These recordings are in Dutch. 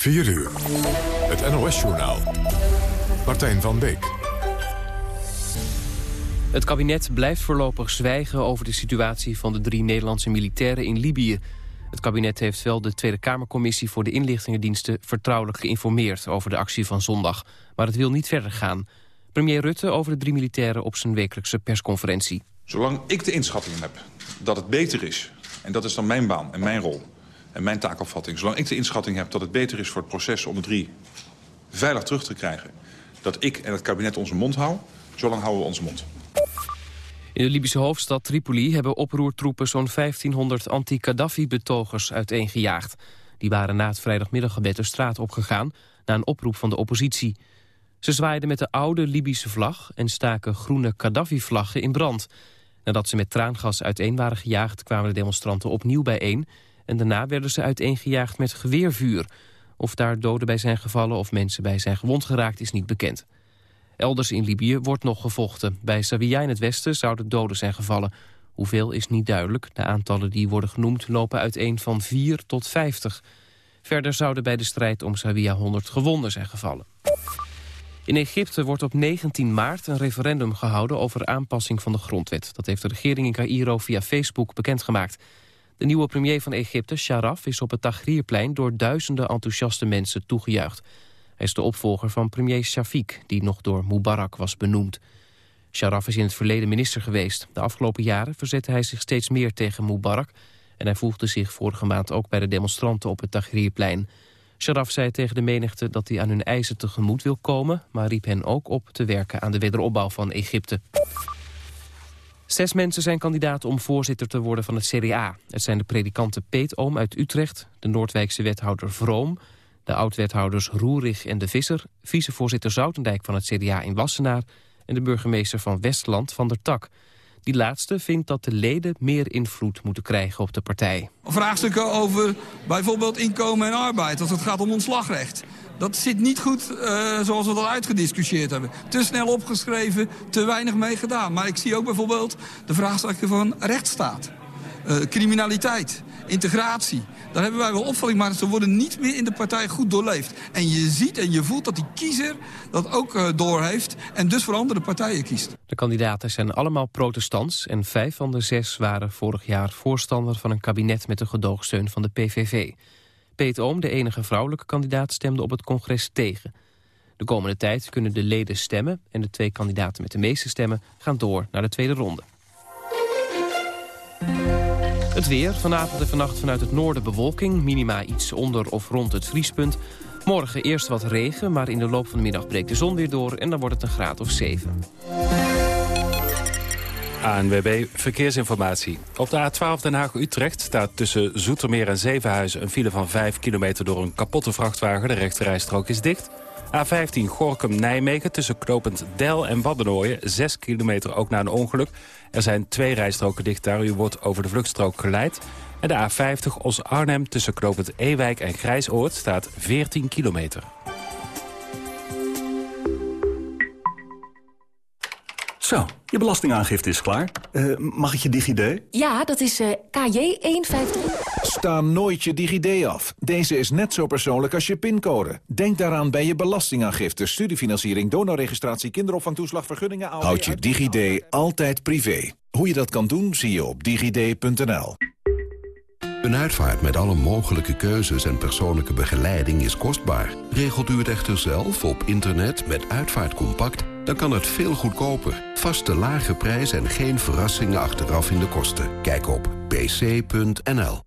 4 uur. Het NOS-journaal. Martijn van Beek. Het kabinet blijft voorlopig zwijgen over de situatie van de drie Nederlandse militairen in Libië. Het kabinet heeft wel de Tweede Kamercommissie voor de inlichtingendiensten vertrouwelijk geïnformeerd over de actie van zondag. Maar het wil niet verder gaan. Premier Rutte over de drie militairen op zijn wekelijkse persconferentie. Zolang ik de inschatting heb dat het beter is, en dat is dan mijn baan en mijn rol en mijn taakopvatting... zolang ik de inschatting heb dat het beter is voor het proces om de drie veilig terug te krijgen... dat ik en het kabinet onze mond houden, zolang houden we onze mond. In de Libische hoofdstad Tripoli hebben oproertroepen zo'n 1500 anti-Kaddafi-betogers uiteengejaagd. Die waren na het vrijdagmiddaggebed de straat opgegaan na een oproep van de oppositie. Ze zwaaiden met de oude Libische vlag en staken groene Gaddafi-vlaggen in brand. Nadat ze met traangas uiteen waren gejaagd kwamen de demonstranten opnieuw bijeen... en daarna werden ze uiteengejaagd met geweervuur. Of daar doden bij zijn gevallen of mensen bij zijn gewond geraakt is niet bekend. Elders in Libië wordt nog gevochten. Bij Sawiya in het westen zouden doden zijn gevallen. Hoeveel is niet duidelijk. De aantallen die worden genoemd lopen uiteen van 4 tot 50. Verder zouden bij de strijd om Sawiya 100 gewonden zijn gevallen. In Egypte wordt op 19 maart een referendum gehouden over aanpassing van de grondwet. Dat heeft de regering in Cairo via Facebook bekendgemaakt. De nieuwe premier van Egypte, Sharaf, is op het Tahrirplein door duizenden enthousiaste mensen toegejuicht. Hij is de opvolger van premier Shafiq, die nog door Mubarak was benoemd. Sharaf is in het verleden minister geweest. De afgelopen jaren verzette hij zich steeds meer tegen Mubarak... en hij voegde zich vorige maand ook bij de demonstranten op het Tahrirplein. Sharaf zei tegen de menigte dat hij aan hun eisen tegemoet wil komen... maar riep hen ook op te werken aan de wederopbouw van Egypte. Zes mensen zijn kandidaat om voorzitter te worden van het CDA. Het zijn de predikanten Peet Oom uit Utrecht... de Noordwijkse wethouder Vroom... de oud-wethouders Roerig en de Visser... vicevoorzitter Zoutendijk van het CDA in Wassenaar... en de burgemeester van Westland van der Tak... Die laatste vindt dat de leden meer invloed moeten krijgen op de partij. Vraagstukken over bijvoorbeeld inkomen en arbeid, als het gaat om ontslagrecht. Dat zit niet goed uh, zoals we dat uitgediscussieerd hebben. Te snel opgeschreven, te weinig mee gedaan. Maar ik zie ook bijvoorbeeld de vraagstukken van rechtsstaat, uh, criminaliteit, integratie. Daar hebben wij wel opvatting, maar ze worden niet meer in de partij goed doorleefd. En je ziet en je voelt dat die kiezer dat ook uh, doorheeft en dus voor andere partijen kiest. De kandidaten zijn allemaal protestants en vijf van de zes waren vorig jaar voorstander van een kabinet met de gedoogsteun van de PVV. Peet Oom, de enige vrouwelijke kandidaat, stemde op het congres tegen. De komende tijd kunnen de leden stemmen en de twee kandidaten met de meeste stemmen gaan door naar de tweede ronde. Het weer, vanavond en vannacht vanuit het noorden bewolking. Minima iets onder of rond het vriespunt. Morgen eerst wat regen, maar in de loop van de middag breekt de zon weer door... en dan wordt het een graad of 7. ANWB Verkeersinformatie. Op de A12 Den Haag-Utrecht staat tussen Zoetermeer en Zevenhuizen... een file van 5 kilometer door een kapotte vrachtwagen. De rechterrijstrook is dicht. A15 Gorkum-Nijmegen tussen knopend Del en Waddenooien. 6 kilometer ook na een ongeluk. Er zijn twee rijstroken dicht daar. U wordt over de vluchtstrook geleid. En de A50 Os-Arnhem tussen knopend Ewijk en Grijsoord staat 14 kilometer. Zo, je belastingaangifte is klaar. Uh, mag ik je DigiD? Ja, dat is uh, KJ153. Sta nooit je DigiD af. Deze is net zo persoonlijk als je pincode. Denk daaraan bij je belastingaangifte, studiefinanciering, donorregistratie, kinderopvangtoeslag, vergunningen... Houd je DigiD altijd privé. Hoe je dat kan doen, zie je op digid.nl. Een uitvaart met alle mogelijke keuzes en persoonlijke begeleiding is kostbaar. Regelt u het echter zelf op internet met Uitvaartcompact dan kan het veel goedkoper. Vaste lage prijs en geen verrassingen achteraf in de kosten. Kijk op pc.nl.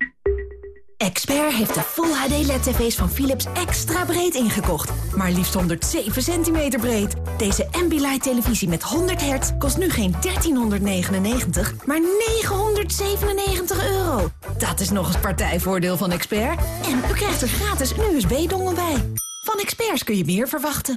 Expert heeft de Full HD LED-tv's van Philips extra breed ingekocht. Maar liefst 107 centimeter breed. Deze Ambilight televisie met 100 hertz kost nu geen 1399, maar 997 euro. Dat is nog eens partijvoordeel van Expert. En u krijgt er gratis een USB-dongel bij. Van Experts kun je meer verwachten.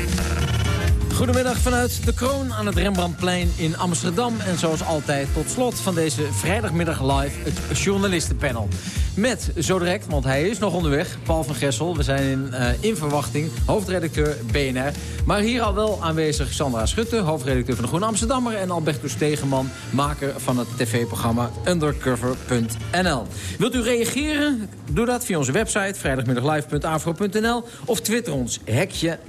Goedemiddag vanuit de Kroon aan het Rembrandtplein in Amsterdam. En zoals altijd tot slot van deze vrijdagmiddag live het journalistenpanel. Met zo direct, want hij is nog onderweg, Paul van Gessel. We zijn in, uh, in verwachting, hoofdredacteur BNR. Maar hier al wel aanwezig Sandra Schutte, hoofdredacteur van de Groene Amsterdammer... en Alberto Stegeman, maker van het tv-programma Undercover.nl. Wilt u reageren? Doe dat via onze website vrijdagmiddaglive.afro.nl... of twitter ons, hekje.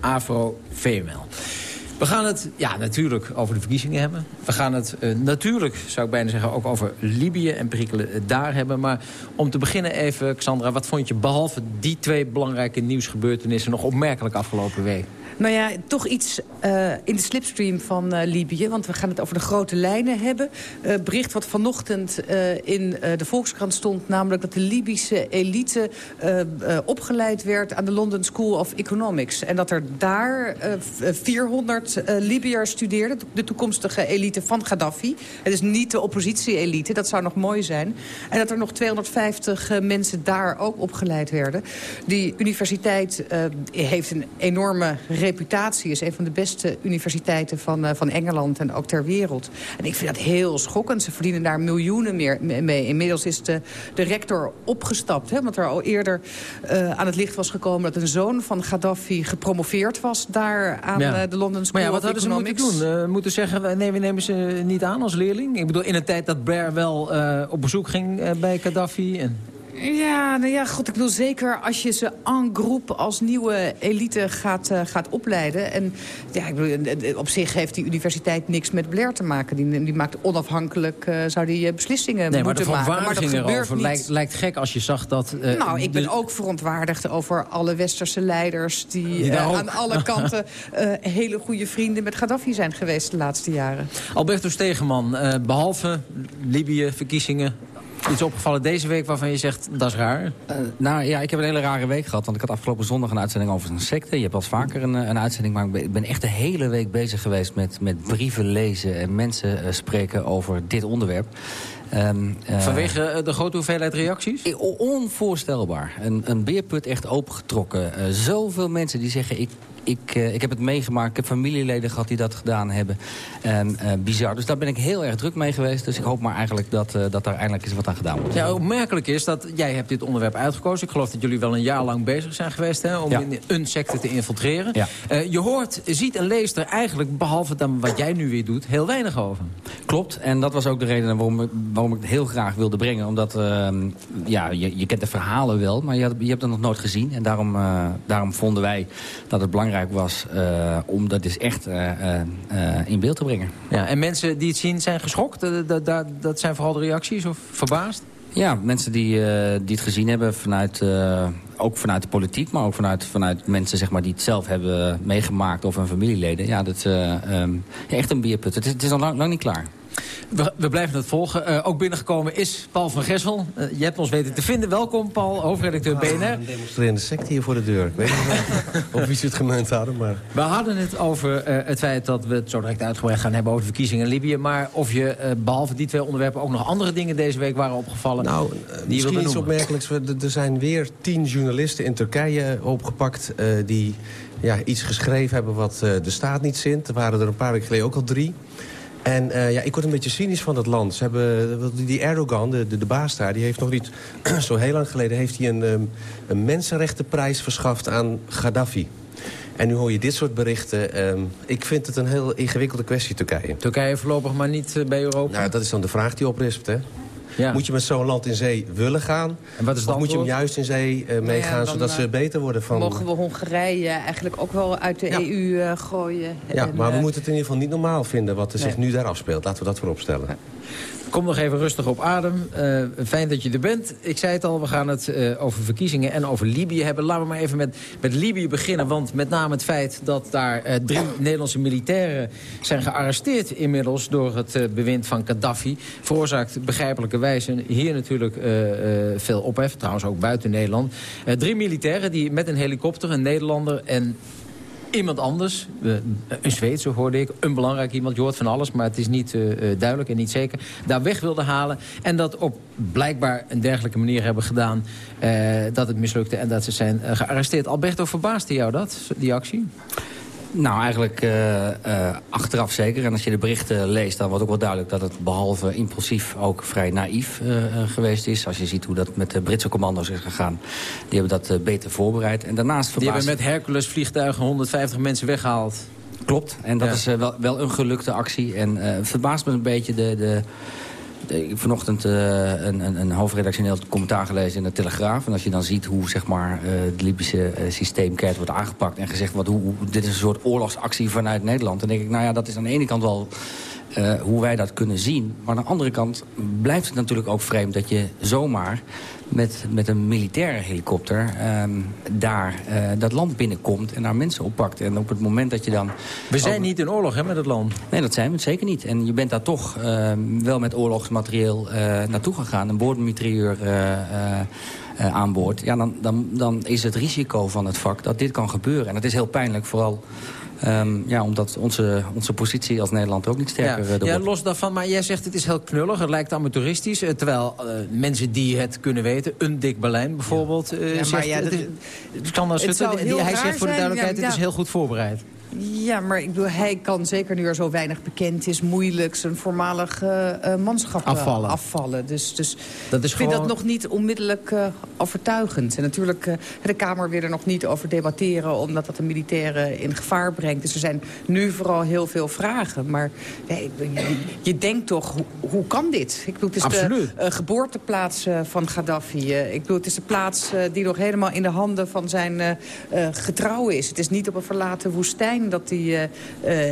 We gaan het ja, natuurlijk over de verkiezingen hebben. We gaan het uh, natuurlijk, zou ik bijna zeggen, ook over Libië en perikelen daar hebben. Maar om te beginnen even, Xandra, wat vond je behalve die twee belangrijke nieuwsgebeurtenissen... nog opmerkelijk afgelopen week? Nou ja, toch iets uh, in de slipstream van uh, Libië. Want we gaan het over de grote lijnen hebben. Uh, bericht wat vanochtend in de Volkskrant stond... namelijk dat de Libische elite opgeleid werd... aan de London School of Economics. En dat er daar 400 Libiërs studeerden. De toekomstige elite van Gaddafi. Het is niet de oppositie-elite, dat zou nog mooi zijn. En dat er nog 250 mensen daar ook opgeleid werden. Die universiteit heeft een enorme reputatie is een van de beste universiteiten van, uh, van Engeland en ook ter wereld. En ik vind dat heel schokkend. Ze verdienen daar miljoenen meer mee. Inmiddels is de, de rector opgestapt. Hè, want er al eerder uh, aan het licht was gekomen... dat een zoon van Gaddafi gepromoveerd was daar aan ja. uh, de London School Maar ja, wat hadden ze moeten doen? moeten zeggen, nee, we nemen ze niet aan als leerling? Ik bedoel, in een tijd dat Blair wel op bezoek ging bij Gaddafi... En... Ja, nou ja, goed, ik bedoel zeker als je ze en groep als nieuwe elite gaat, uh, gaat opleiden. En ja, ik bedoel, op zich heeft die universiteit niks met Blair te maken. Die, die maakt onafhankelijk, uh, zou die uh, beslissingen nee, moeten maar maken. Maar dat gebeurt. Lijkt, lijkt gek als je zag dat... nou, ik ben ook verontwaardigd over alle westerse leiders... die, die aan alle kanten hele goede vrienden met Gaddafi zijn geweest de laatste jaren. Alberto Stegeman, behalve Libië, verkiezingen iets opgevallen deze week waarvan je zegt, dat is raar? Uh, nou ja, ik heb een hele rare week gehad. Want ik had afgelopen zondag een uitzending over een secte. Je hebt wel vaker een, een uitzending, maar ik ben echt de hele week bezig geweest... met, met brieven lezen en mensen uh, spreken over dit onderwerp. Um, uh, Vanwege de grote hoeveelheid reacties? Onvoorstelbaar. Een, een beerput echt opengetrokken. Uh, zoveel mensen die zeggen, ik ik, uh, ik heb het meegemaakt. Ik heb familieleden gehad die dat gedaan hebben. En, uh, bizar. Dus daar ben ik heel erg druk mee geweest. Dus ik hoop maar eigenlijk dat, uh, dat daar eindelijk eens wat aan gedaan wordt. Ja, opmerkelijk is dat jij hebt dit onderwerp uitgekozen. Ik geloof dat jullie wel een jaar lang bezig zijn geweest... Hè, om ja. een secte te infiltreren. Ja. je hoort, ziet en leest er eigenlijk, behalve dan wat jij nu weer doet... heel weinig over. Klopt. En dat was ook de reden waarom ik, waarom ik het heel graag wilde brengen. Omdat, ehm, ja, je, je kent de verhalen wel, maar je, je hebt het nog nooit gezien. En daarom, daarom vonden wij dat het belangrijk was uh, om dat dus echt uh, uh, in beeld te brengen. Ja, en mensen die het zien zijn geschokt? Dat, dat, dat zijn vooral de reacties of verbaasd? Ja, mensen die, die het gezien hebben vanuit, ook vanuit de politiek... maar ook vanuit, vanuit mensen zeg maar, die het zelf hebben meegemaakt of hun familieleden. Ja, dat is um, echt een bierput. Het is, het is lang, lang niet klaar. We, we, blijven het volgen. Uh, ook binnengekomen is Paul van Gessel. Uh, je hebt ons weten te vinden. Welkom, Paul, hoofdredacteur ah, BNR. Een demonstrerende sect hier voor de deur. Ik weet niet of wie ze het gemeend hadden, maar... We hadden het over uh, het feit dat we het zo direct uitgebreid gaan hebben... over de verkiezingen in Libië. Maar of je, behalve die twee onderwerpen... ook nog andere dingen deze week waren opgevallen... Nou, die misschien iets opmerkelijks. Er zijn weer tien journalisten in Turkije opgepakt... die ja, iets geschreven hebben wat de staat niet zint. Er waren er een paar weken geleden ook al drie... En uh, ja, ik word een beetje cynisch van dat land. Ze hebben, die Erdogan, de, de, de baas daar, die heeft nog niet... zo heel lang geleden heeft hij een, um, een mensenrechtenprijs verschaft aan Gaddafi. En nu hoor je dit soort berichten. Um, ik vind het een heel ingewikkelde kwestie, Turkije. Turkije voorlopig maar niet uh, bij Europa? Nou, dat is dan de vraag die oprispt, hè. Ja. Moet je met zo'n land in zee willen gaan? En wat is of moet je hem juist in zee uh, meegaan, nou ja, zodat ze beter worden van... Mogen we Hongarije eigenlijk ook wel uit de ja. EU uh, gooien? Ja, en, maar we moeten het in ieder geval niet normaal vinden... wat er nee. zich nu daar afspeelt. Laten we dat voorop stellen. Kom nog even rustig op adem. Uh, fijn dat je er bent. Ik zei het al, we gaan het uh, over verkiezingen en over Libië hebben. Laten we maar even met, met Libië beginnen. Want met name het feit dat daar uh, drie Nederlandse militairen zijn gearresteerd... inmiddels door het bewind van Gaddafi... veroorzaakt begrijpelijkerwijze hier natuurlijk veel ophef. Trouwens ook buiten Nederland. drie militairen die met een helikopter, een Nederlander... en iemand anders, een Zweedse hoorde ik, een belangrijk iemand, je hoort van alles, maar het is niet uh, duidelijk en niet zeker, daar weg wilde halen. En dat op blijkbaar een dergelijke manier hebben gedaan uh, dat het mislukte en dat ze zijn gearresteerd. Alberto, verbaasde jou dat, die actie? Nou, eigenlijk uh, uh, achteraf zeker. En als je de berichten leest, dan wordt ook wel duidelijk... dat het behalve impulsief ook vrij naïef uh, geweest is. Als je ziet hoe dat met de Britse commando's is gegaan. Die hebben dat beter voorbereid. En daarnaast verbaasd... Die hebben met Hercules-vliegtuigen 150 mensen weggehaald. Klopt. En dat is wel, wel een gelukte actie. En het verbaast me een beetje de... de ik heb vanochtend uh, een, een, een hoofdredactioneel commentaar gelezen in de Telegraaf. En als je dan ziet hoe zeg maar, uh, het Libische uh, systeemkert wordt aangepakt... en gezegd wordt, hoe, dit is een soort oorlogsactie vanuit Nederland... dan denk ik, nou ja, dat is aan de ene kant wel hoe wij dat kunnen zien. Maar aan de andere kant blijft het natuurlijk ook vreemd... dat je zomaar met, met een militaire helikopter um, daar uh, dat land binnenkomt... en daar mensen oppakt. En op het moment dat je dan... We zijn niet in oorlog hè, met het land. Nee, dat zijn we zeker niet. En je bent daar toch uh, wel met oorlogsmaterieel uh, naartoe gegaan. Een boordmitrailleur aan boord. Ja, dan, dan, dan is het risico van het vak dat dit kan gebeuren. En dat is heel pijnlijk, vooral Um, ja, omdat onze, onze positie als Nederland ook niet sterker ja. ja, los daarvan, maar jij zegt het is heel knullig. Het lijkt amateuristisch. Eh, terwijl uh, mensen die het kunnen weten, een Dick Berlijn bijvoorbeeld... Ja. Uh, ja, maar ja, dat, het, kan hij zegt voor de duidelijkheid, het is heel goed voorbereid. Ja, maar ik bedoel, hij kan zeker nu er zo weinig bekend is... moeilijk zijn voormalig uh, manschap afvallen. afvallen. Dus, dus dat is ik vind dat nog niet onmiddellijk uh, overtuigend. En natuurlijk, uh, de Kamer wil er nog niet over debatteren... omdat dat de militairen in gevaar brengt. Dus er zijn nu vooral heel veel vragen. Maar nee, je, je, denkt toch, hoe, hoe, kan dit? Ik bedoel, het is Absoluut. de geboorteplaats van Gaddafi. ik bedoel, het is de plaats die nog helemaal in de handen van zijn getrouwen is. Het is niet op een verlaten woestijn dat die uh,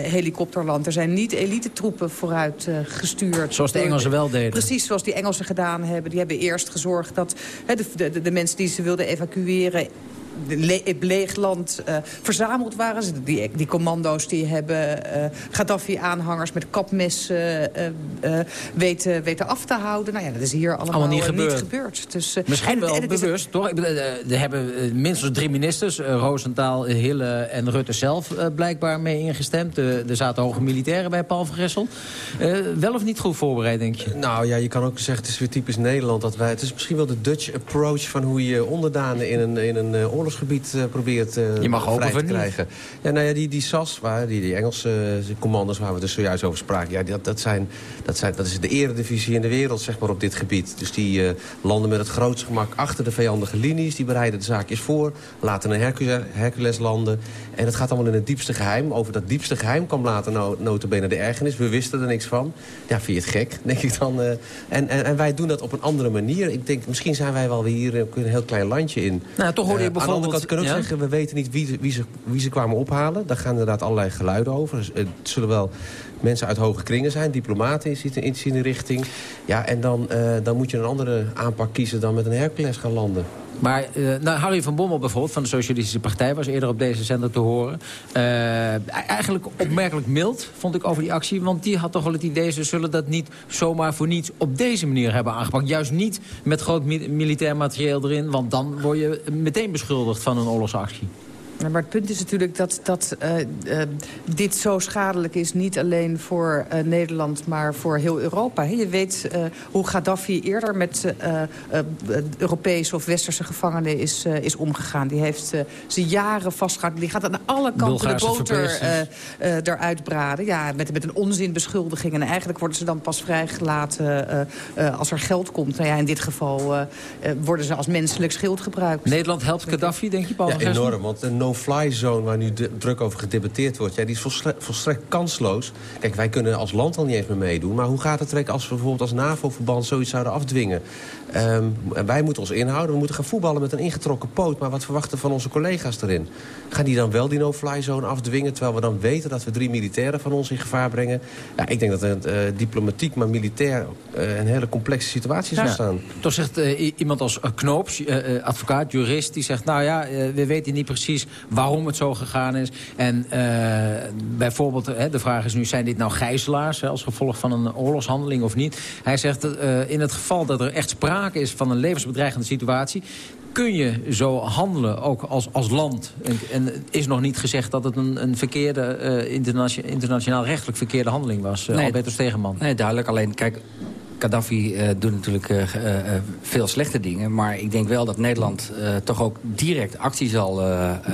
helikopter landt. Er zijn niet elite-troepen vooruit uh, gestuurd. Zoals de Engelsen wel deden. Precies, zoals die Engelsen gedaan hebben. Die hebben eerst gezorgd dat de, de, de mensen die ze wilden evacueren het leegland uh, verzameld waren. Die, die commando's die hebben uh, Gaddafi-aanhangers met kapmessen uh, weten, weten af te houden. Nou ja, dat is hier allemaal, allemaal niet, gebeurd. Niet gebeurd. Dus, Misschien wel bewust, toch? Er hebben minstens drie ministers, Roosentaal, Hille en Rutte zelf blijkbaar mee ingestemd. er zaten hoge militairen bij Paul van Gessel. wel of niet goed voorbereid, denk je? Nou ja, je kan ook zeggen, het is weer typisch Nederland. Dat wij, het is misschien wel de Dutch approach van hoe je onderdanen in een, in een oorlog oorlogsgebied uh, probeert uh, je mag vrij te krijgen. Ja, nou ja, die, die SAS, waar, die, die Engelse uh, commando's waar we dus zojuist over spraken... Ja, dat, dat, zijn, dat, zijn, dat is de eredivisie in de wereld zeg maar, op dit gebied. Dus die landen met het grootste gemak achter de vijandige linies. Die bereiden de zaakjes voor, laten een Hercules landen. En het gaat allemaal in het diepste geheim. Over dat diepste geheim kwam later no, notabene de ergernis. We wisten er niks van. Ja, vind je het gek, denk ik dan. en, en, en wij doen dat op een andere manier. Ik denk, misschien zijn wij wel hier een heel klein landje in. Nou, toch hoorde je bijvoorbeeld andere kant kan ook zeggen, we weten niet wie, wie, ze, wie ze kwamen ophalen. Daar gaan inderdaad allerlei geluiden over. Dus, het zullen wel mensen uit hoge kringen zijn, diplomaten in die richting. Ja, en dan, uh, dan moet je een andere aanpak kiezen dan met een Hercules gaan landen. Maar uh, nou, Harry van Bommel bijvoorbeeld van de Socialistische Partij... was eerder op deze zender te horen. Uh, eigenlijk opmerkelijk mild, vond ik, over die actie. Want die had toch wel het idee... ze zullen dat niet zomaar voor niets op deze manier hebben aangepakt. Juist niet met groot militair materieel erin... want dan word je meteen beschuldigd van een oorlogsactie. Maar het punt is natuurlijk dat, dat uh, uh, dit zo schadelijk is... niet alleen voor uh, Nederland, maar voor heel Europa. Je weet hoe Gaddafi eerder met Europese of Westerse gevangenen is, is omgegaan. Die heeft ze jaren vastgehouden. Die gaat aan alle kanten de boter eruit braden. Ja, met, met een onzinbeschuldiging. En eigenlijk worden ze dan pas vrijgelaten als er geld komt. Nou ja, in dit geval worden ze als menselijk schild gebruikt. Nederland helpt Gaddafi, denk je, Paul? Ja, enorm. Want een no-fly zone waar nu druk over gedebatteerd wordt... Ja, die is volstrekt, kansloos. Kijk, wij kunnen als land al niet eens meer meedoen. Maar hoe gaat het trek als we bijvoorbeeld als NAVO-verband zoiets zouden afdwingen? Um, wij moeten ons inhouden. We moeten gaan voetballen met een ingetrokken poot. Maar wat verwachten van onze collega's erin? Gaan die dan wel die no-fly zone afdwingen... terwijl we dan weten dat we drie militairen van ons in gevaar brengen? Ja, ik denk dat het uh, diplomatiek, maar militair... Uh, een hele complexe situatie zou ja, staan. Toch zegt uh, iemand als Knoops, advocaat, jurist... die zegt, nou ja, we weten niet precies waarom het zo gegaan is. En bijvoorbeeld, de vraag is nu, zijn dit nou gijzelaars... Hè, als gevolg van een oorlogshandeling of niet? Hij zegt, in het geval dat er echt sprake sprake is van een levensbedreigende situatie kun je zo handelen, ook als, als land. En, en is nog niet gezegd dat het een, een verkeerde, uh, internationaal rechtelijk verkeerde handeling was. Uh, nee, Albertus Stegeman. Nee, duidelijk. Alleen, kijk, Gaddafi uh, doet natuurlijk uh, veel slechte dingen. Maar ik denk wel dat Nederland toch ook direct actie zal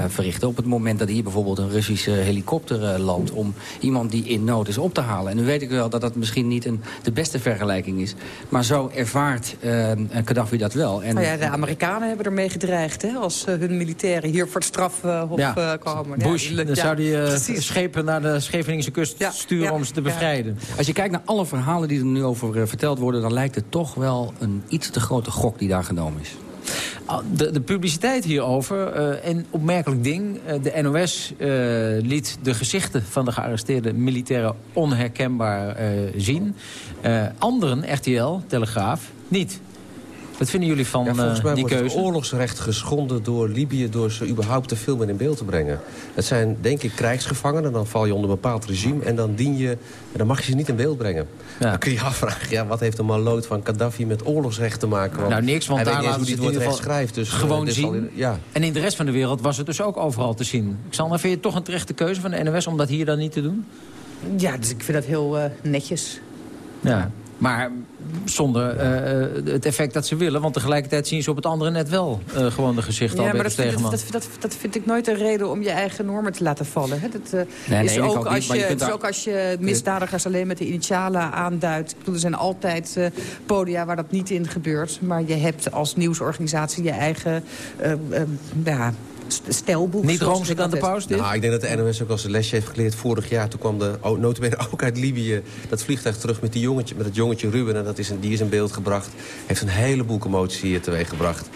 verrichten... op het moment dat hier bijvoorbeeld een Russische helikopter landt... om iemand die in nood is op te halen. En nu weet ik wel dat dat misschien niet een, de beste vergelijking is. Maar zo ervaart Gaddafi dat wel. En, nou ja, de Amerikanen hebben ermee gedreigd... Hè, als hun militairen hier voor het strafhof ja. komen. Bush, ja, dan zou die schepen naar de Scheveningse kust sturen om ze te bevrijden. Als je kijkt naar alle verhalen die er nu over verteld worden... dan lijkt het toch wel een iets te grote gok die daar genomen is. Ah, de, de publiciteit hierover, uh, een opmerkelijk ding. Uh, de NOS uh, liet de gezichten van de gearresteerde militairen onherkenbaar zien. anderen, RTL, Telegraaf, niet. Wat vinden jullie van ja, volgens mij wordt het oorlogsrecht geschonden door Libië... door ze überhaupt te filmen in beeld te brengen. Het zijn, denk ik, krijgsgevangenen. Dan val je onder een bepaald regime. En dan, dien je, en dan mag je ze niet in beeld brengen. Ja. Dan kun je afvragen, ja, wat heeft een maloot van Gaddafi met oorlogsrecht te maken? Want nou, niks, want daar laten ze het woord recht schrijft. Dus, eh, gewoon zien. ja. En in de rest van de wereld was het dus ook overal te zien. Xander, vind je het toch een terechte keuze van de NOS om dat hier dan niet te doen? Ja, dus ik vind dat heel uh, netjes. Ja. Maar zonder uh, het effect dat ze willen. Want tegelijkertijd zien ze op het andere net wel uh, gewoon de gezichten ja, maar dat, dat, dat, dat, dat, vind ik nooit een reden om je eigen normen te laten vallen. Hè. Dat, uh, nee, is, ook als je, het is ook als je misdadigers alleen met de initialen aanduidt. Ik bedoel, er zijn altijd podia waar dat niet in gebeurt. Maar je hebt als nieuwsorganisatie je eigen... ja, stelboek. Niet Rooms aan de paus dit? Nou, ik denk dat de NOS ook als een lesje heeft geleerd vorig jaar. Toen kwam de notabene ook uit Libië dat vliegtuig terug met, die jongetje, met het jongetje Ruben. En dat is een, die is in beeld gebracht. Heeft een heleboel commotie teweeg gebracht.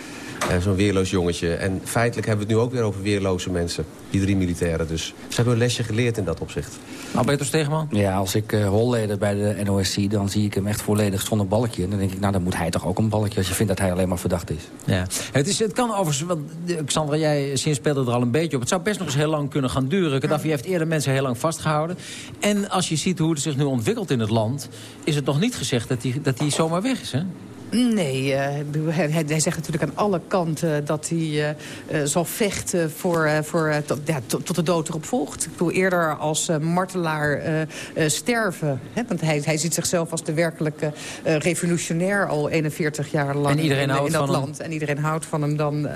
Uh, Zo'n weerloos jongetje. En feitelijk hebben we het nu ook weer over weerloze mensen. Die drie militairen. Dus ze hebben een lesje geleerd in dat opzicht. Alberto Stegeman? Ja, als ik uh, Holleder bij de NOS zie... dan zie ik hem echt volledig zonder balkje. En dan denk ik, nou, dan moet hij toch ook een balkje... als je vindt dat hij alleen maar verdacht is. Ja. Het, is, het kan overigens... Want, Xandra, jij sinds speelde er al een beetje op. Het zou best nog eens heel lang kunnen gaan duren. Gaddafi heeft eerder mensen heel lang vastgehouden. En als je ziet hoe het zich nu ontwikkelt in het land... is het nog niet gezegd dat hij dat zomaar weg is, hè? Nee, uh, hij, hij, zegt natuurlijk aan alle kanten dat hij uh, uh, zal vechten voor, voor, tot, ja, tot, de dood erop volgt. Ik bedoel eerder als martelaar sterven. Hè? Want hij, hij ziet zichzelf als de werkelijke revolutionair al 41 jaar lang en iedereen in, houdt in dat van land. Hem. En iedereen houdt van hem dan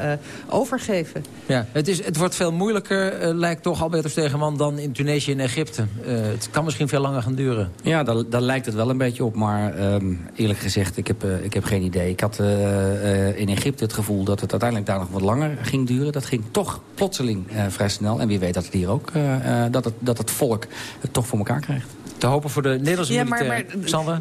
overgeven. Ja, het, is, het wordt veel moeilijker, lijkt toch Alberto Stegeman, dan in Tunesië en Egypte. het kan misschien veel langer gaan duren. Ja, daar, daar lijkt het wel een beetje op. Maar um, eerlijk gezegd, ik heb, ik heb geen idee. Ik had uh, in Egypte het gevoel dat het uiteindelijk daar nog wat langer ging duren. Dat ging toch plotseling uh, vrij snel. En wie weet dat het hier ook, dat, het, dat het volk het toch voor elkaar krijgt te hopen voor de Nederlandse ja, maar, maar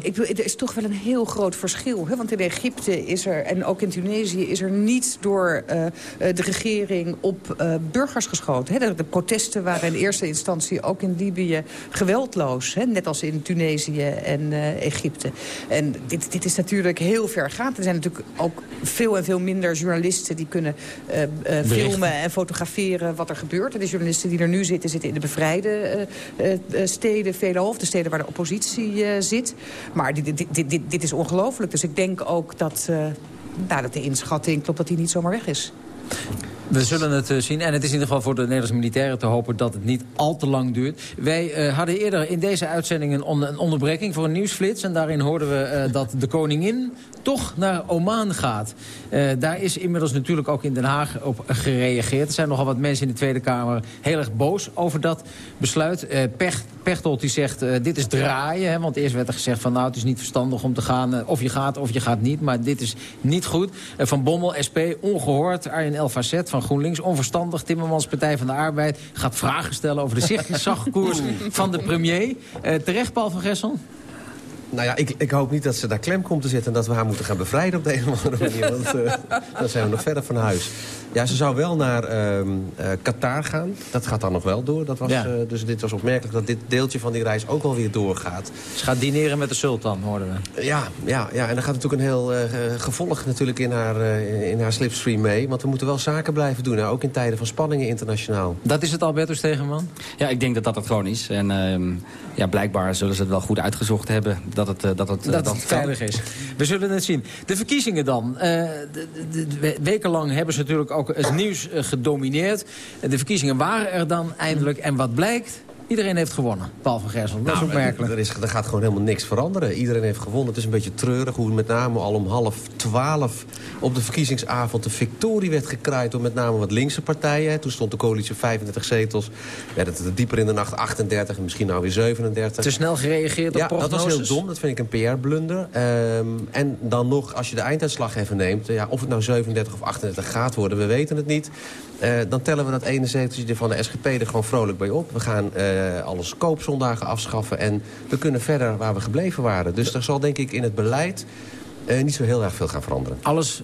ik, Er is toch wel een heel groot verschil. Hè? Want in Egypte is er, en ook in Tunesië... is er niet door uh, de regering op uh, burgers geschoten. Hè? De, de, protesten waren in eerste instantie ook in Libië geweldloos. Hè? Net als in Tunesië en uh, Egypte. En dit, dit is natuurlijk heel ver gaan. Er zijn natuurlijk ook veel en veel minder journalisten... die kunnen filmen en fotograferen wat er gebeurt. En de journalisten die er nu zitten, zitten in de bevrijde steden, veelal de steden waar de oppositie uh, zit. Maar dit, dit, dit, dit, is ongelooflijk. Dus ik denk ook dat, uh, nou, dat de inschatting klopt dat hij niet zomaar weg is. We zullen het uh, zien. En het is in ieder geval voor de Nederlandse militairen te hopen dat het niet al te lang duurt. Wij uh, hadden eerder in deze uitzending een, een, onderbreking voor een nieuwsflits. En daarin hoorden we uh, dat de koningin toch naar Oman gaat. Daar is inmiddels natuurlijk ook in Den Haag op gereageerd. Er zijn nogal wat mensen in de Tweede Kamer heel erg boos over dat besluit. Pecht, Pechtold die zegt, dit is draaien. Hè, want eerst werd er gezegd van nou het is niet verstandig om te gaan. of je gaat of je gaat niet. Maar dit is niet goed. van Bommel, SP, ongehoord. Elfacet van GroenLinks, onverstandig. Timmermans, Partij van de Arbeid, gaat vragen stellen over de zichtzachtkoers van de premier. terecht, Paul van Gessel? Nou ja, ik, ik, hoop niet dat ze daar klem komt te zitten... en dat we haar moeten gaan bevrijden op de een of andere manier. Want uh, dan zijn we nog verder van huis. Ja, ze zou wel naar uh, uh, Qatar gaan. Dat gaat dan nog wel door. Dat was, ja. dus dit was opmerkelijk dat dit deeltje van die reis ook wel weer doorgaat. Ze gaat dineren met de sultan, hoorden we. Ja, ja, ja en dan gaat natuurlijk een heel gevolg natuurlijk in haar, in haar slipstream mee. Want we moeten wel zaken blijven doen. ook in tijden van spanningen internationaal. Dat is het Albertus Tegenman? Ja, ik denk dat dat het gewoon is. En ehm, ja, blijkbaar zullen ze het wel goed uitgezocht hebben dat het, uh, dat het, uh, dat het veilig is. We zullen het zien. De verkiezingen dan. Uh, de, de, de, wekenlang hebben ze natuurlijk ook het nieuws gedomineerd. De verkiezingen waren er dan eindelijk. En wat blijkt? Iedereen heeft gewonnen, Paul van Gersel. Dat is Nou, opmerkelijk. Er, is, er gaat gewoon helemaal niks veranderen. Iedereen heeft gewonnen. Het is een beetje treurig hoe met name al om half twaalf... op de verkiezingsavond de victorie werd gekraaid... door met name wat linkse partijen. Toen stond de coalitie op 35 zetels. Werd het dieper in de nacht 38 en misschien nou weer 37. Te snel gereageerd op ja, dat was heel dom. Dat vind ik een PR-blunder. Ehm, en dan nog, als je de einduitslag even neemt... Ja, of het nou 37 of 38 gaat worden, we weten het niet. Eh, dan tellen we dat ene zeteltje van de SGP er gewoon vrolijk bij op. We gaan eh, alles koopzondagen afschaffen. En we kunnen verder waar we gebleven waren. Dus er zal denk ik in het beleid eh, niet zo heel erg veel gaan veranderen. Alles...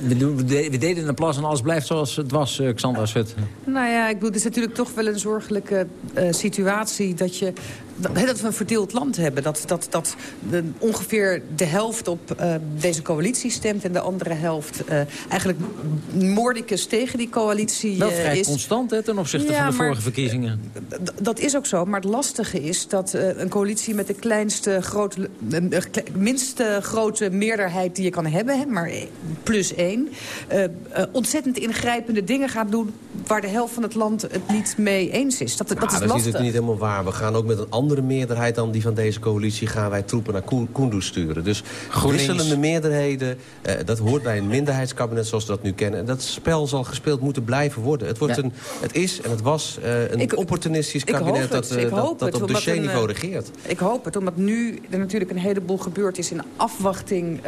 We, doen, we de- we deden een plas en alles blijft zoals het was, eh, Xandra Schut. Nou ja, ik bedoel, het is natuurlijk toch wel een zorgelijke eh, situatie... dat, je, dat, we een verdeeld land hebben. Dat, dat, dat de, ongeveer de helft op eh, deze coalitie stemt... en de andere helft eh, eigenlijk moordicus tegen die coalitie Wel eh, vrij is. constant hè, ten opzichte Ja, van de maar- vorige verkiezingen. Dat is ook zo, maar het lastige is dat eh, een coalitie met de kleinste grote, kle- minste grote meerderheid die je kan hebben, hè, maar eh, plus één, ontzettend ingrijpende dingen gaat doen waar de helft van het land het niet mee eens is. Dat, dat Ah, is dat is natuurlijk niet helemaal waar. We gaan ook met een andere meerderheid dan die van deze coalitie... gaan wij troepen naar Kunduz sturen. Dus GroenLinks. wisselende meerderheden, eh, dat hoort bij een minderheidskabinet zoals we dat nu kennen. En dat spel zal gespeeld moeten blijven worden. Het, wordt Ja. een, het is en het was eh, een Ik- opportunistisch kabinet... dat, ik dat, dat op dossierniveau regeert. Ik hoop het, omdat nu er natuurlijk een heleboel gebeurd is... in afwachting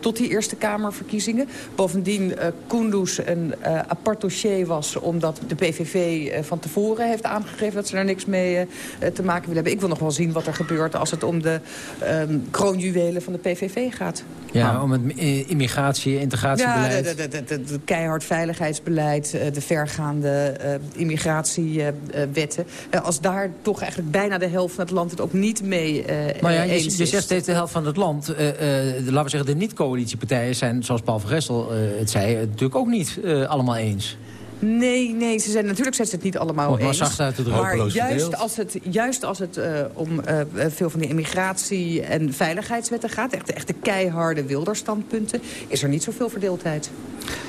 tot die Eerste Kamerverkiezingen. Bovendien Kunduz een apart dossier was... omdat de PVV van tevoren heeft aangegeven... dat ze er niks mee te maken willen hebben. Ik wil nog wel zien wat er gebeurt als het om de ehm, kroonjuwelen van de PVV gaat. Ja, om het immigratie, Ja, integratiebeleid. de, de, de, de- de keihard veiligheidsbeleid, eh, de vergaande eh, immigratiewetten. Eh, als daar toch eigenlijk bijna de helft van het land het ook niet mee eh Maar ja, je, eens je is. zegt steeds de helft van het land. Eh, eh, de- laten we zeggen, de niet-coalitiepartijen zijn, zoals Paul van Gessel eh, het zei... natuurlijk ook niet eh, allemaal eens. Nee, nee, ze zijn, natuurlijk zijn ze het niet allemaal het maar eens. zacht uit drukken. Maar juist als het, juist als het eh, om eh, veel van de immigratie- en veiligheidswetten gaat... echt, echt de keiharde wilderstandpunten... is er niet zoveel verdeeldheid.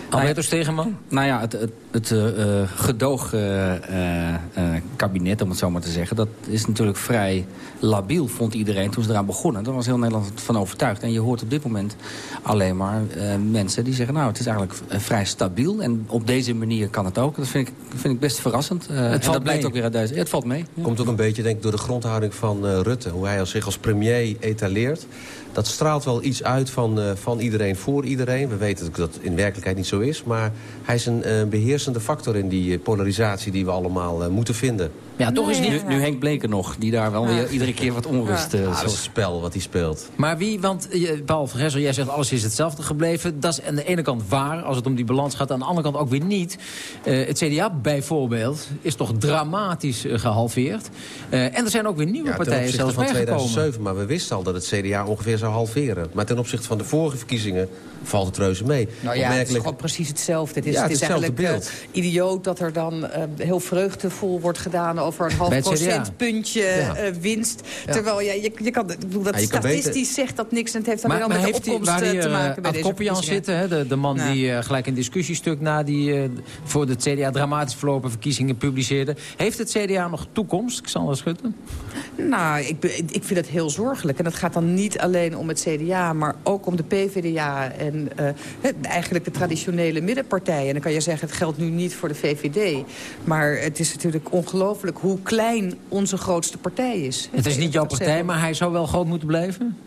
Alberto Stegeman? Nou ja, het, het, het eh, eh, gedoog eh, eh, eh, kabinet, om het zo maar te zeggen... dat is natuurlijk vrij labiel, vond iedereen toen ze eraan begonnen. Daar was heel Nederland van overtuigd. En je hoort op dit moment alleen maar eh, mensen die zeggen... nou, het is eigenlijk vrij stabiel. En op deze manier kan het ook. Dat vind ik, vind ik best verrassend. Eh, en valt dat blijkt mee. ook weer uit deze... Ja, het valt mee. ja. Komt ook een beetje denk ik, door de grondhouding van eh, Rutte. Hoe hij als zich als premier etaleert. Dat straalt wel iets uit van, eh, van iedereen voor iedereen. We weten dat dat in werkelijkheid niet zo is. Maar hij is een eh, beheersende factor in die eh, polarisatie die we allemaal eh, moeten vinden. Ja, toch is Nu, nu Henk Bleker nog, die daar wel weer iedere keer wat onrust... Ah, dat zorgt. het spel wat hij speelt. Maar wie, want Paul van Gessel, jij zegt alles is hetzelfde gebleven. Dat is aan de ene kant waar, als het om die balans gaat. Aan de andere kant ook weer niet. Eh, het CDA bijvoorbeeld is toch dramatisch eh, gehalveerd. Eh, en er zijn ook weer nieuwe Ja, partijen zelfs van bijgekomen. 2007. Maar we wisten al dat het CDA ongeveer zou halveren. Maar ten opzichte van de vorige verkiezingen valt het reuze mee. Nou ja, het is gewoon precies hetzelfde. Het is, Ja, het het is is hetzelfde eigenlijk eh, idioot dat er dan eh, heel vreugdevol wordt gedaan... over een half procentpuntje Ja. eh, winst. Ja. Terwijl ja, je, je kan, ik bedoel, dat Ja, je kan statistisch zegt dat niks... en het heeft alleen Maar, met de heeft opkomst waar die, te maken bij deze Koppian verkiezingen. zitten, hè, de, de man Ja. die gelijk een discussiestuk... na die eh, voor de CDA dramatisch verlopen verkiezingen publiceerde. Heeft het CDA nog toekomst, Xander Schutten? Nou, ik, ik vind het heel zorgelijk. En dat gaat dan niet alleen om het CDA, maar ook om de PvdA... en eh, eigenlijk de traditionele middenpartijen. En dan kan je zeggen, het geldt nu niet voor de VVD. Maar het is natuurlijk ongelooflijk hoe klein onze grootste partij is. Het is niet jouw partij, maar hij zou wel groot moeten blijven?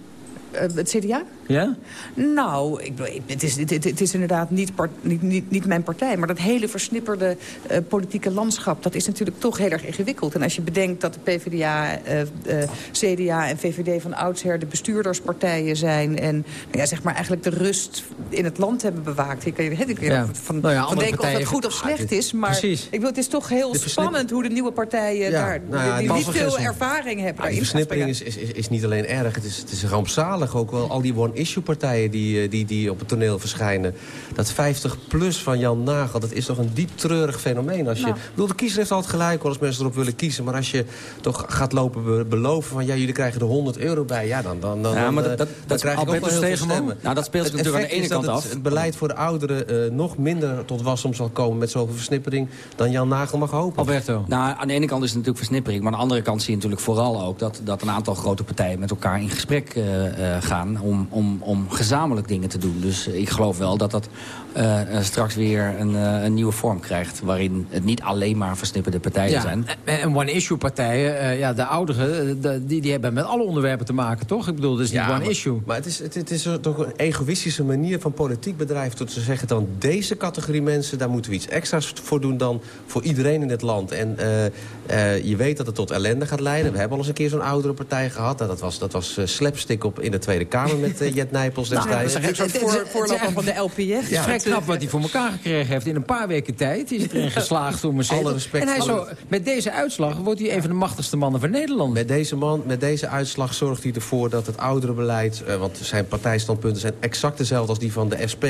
Eh, het CDA? Ja? Nou, ik, het, is, het, is inderdaad niet, part- niet, niet, niet mijn partij. Maar dat hele versnipperde eh, politieke landschap... dat is natuurlijk toch heel erg ingewikkeld. En als je bedenkt dat de PvdA, eh, CDA en VVD van oudsher... de bestuurderspartijen zijn... en nou ja, zeg maar eigenlijk de rust in het land hebben bewaakt. Ik, ik, ik, Ja. van, Nou ja, van denken of het goed of Ah, slecht dit- is. Maar Precies. ik bedoel, het is toch heel De spannend hoe de nieuwe partijen... Ja, daar, nou ja, die, die niet veel ervaring hebben. Die daarin gaan versnippering is, is, is niet alleen erg, het is, het is rampzalig ook wel. Al die one-issue partijen die, die, die op het toneel verschijnen. Dat 50-plus van Jan Nagel, dat is toch een diep treurig fenomeen. Als je, Nou. ik bedoel, de kiezer heeft altijd gelijk hoor, als mensen erop willen kiezen. Maar als je toch gaat lopen be- beloven van... ja, jullie krijgen er 100 euro bij, ja, dan, dan, dan, Ja, maar dat- eh, dat- dan dat krijg ik ook wel heel veel stemmen. Nou, dat speelt Het natuurlijk aan de ene kant dat het, af. het beleid voor de ouderen eh, nog minder tot wassom zal komen... met zoveel versnippering dan Jan Nagel mag hopen. Alberto. Nou, aan de ene kant is het natuurlijk versnippering. Maar aan de andere kant zie je natuurlijk vooral ook... dat, dat een aantal grote partijen met elkaar in gesprek eh, eh, gaan... Om, om, om gezamenlijk dingen te doen. Dus ik geloof wel dat dat eh, eh, straks weer een, eh, een nieuwe vorm krijgt... waarin het niet alleen maar versnipperde partijen Ja, zijn. en en one-issue partijen, eh, ja, de ouderen, de- die, die hebben met alle onderwerpen te maken, toch? Ik bedoel, dat is niet Ja, one maar- issue. Maar het is, het, het is toch een egoïstische manier van politiek bedrijven... tot te zeggen dan deze categorie mensen... daar moeten we iets extra's voor doen dan voor iedereen in het land. En eh, eh, je weet dat het tot ellende gaat leiden. We hebben al eens een keer zo'n oudere partij gehad. Nou, dat was, dat was slapstick op in de Tweede Kamer met Jet Nijpels Nou, destijds. is- het is- is eigenlijk- van de LPF. Knap wat hij voor elkaar gekregen heeft. In een paar weken tijd is het erin geslaagd om een zetel. Alle respect. En hij zo, met deze uitslag wordt hij een van de machtigste mannen van Nederland. Met deze man, met deze uitslag zorgt hij ervoor dat het ouderenbeleid... eh, want zijn partijstandpunten zijn exact dezelfde als die van de SP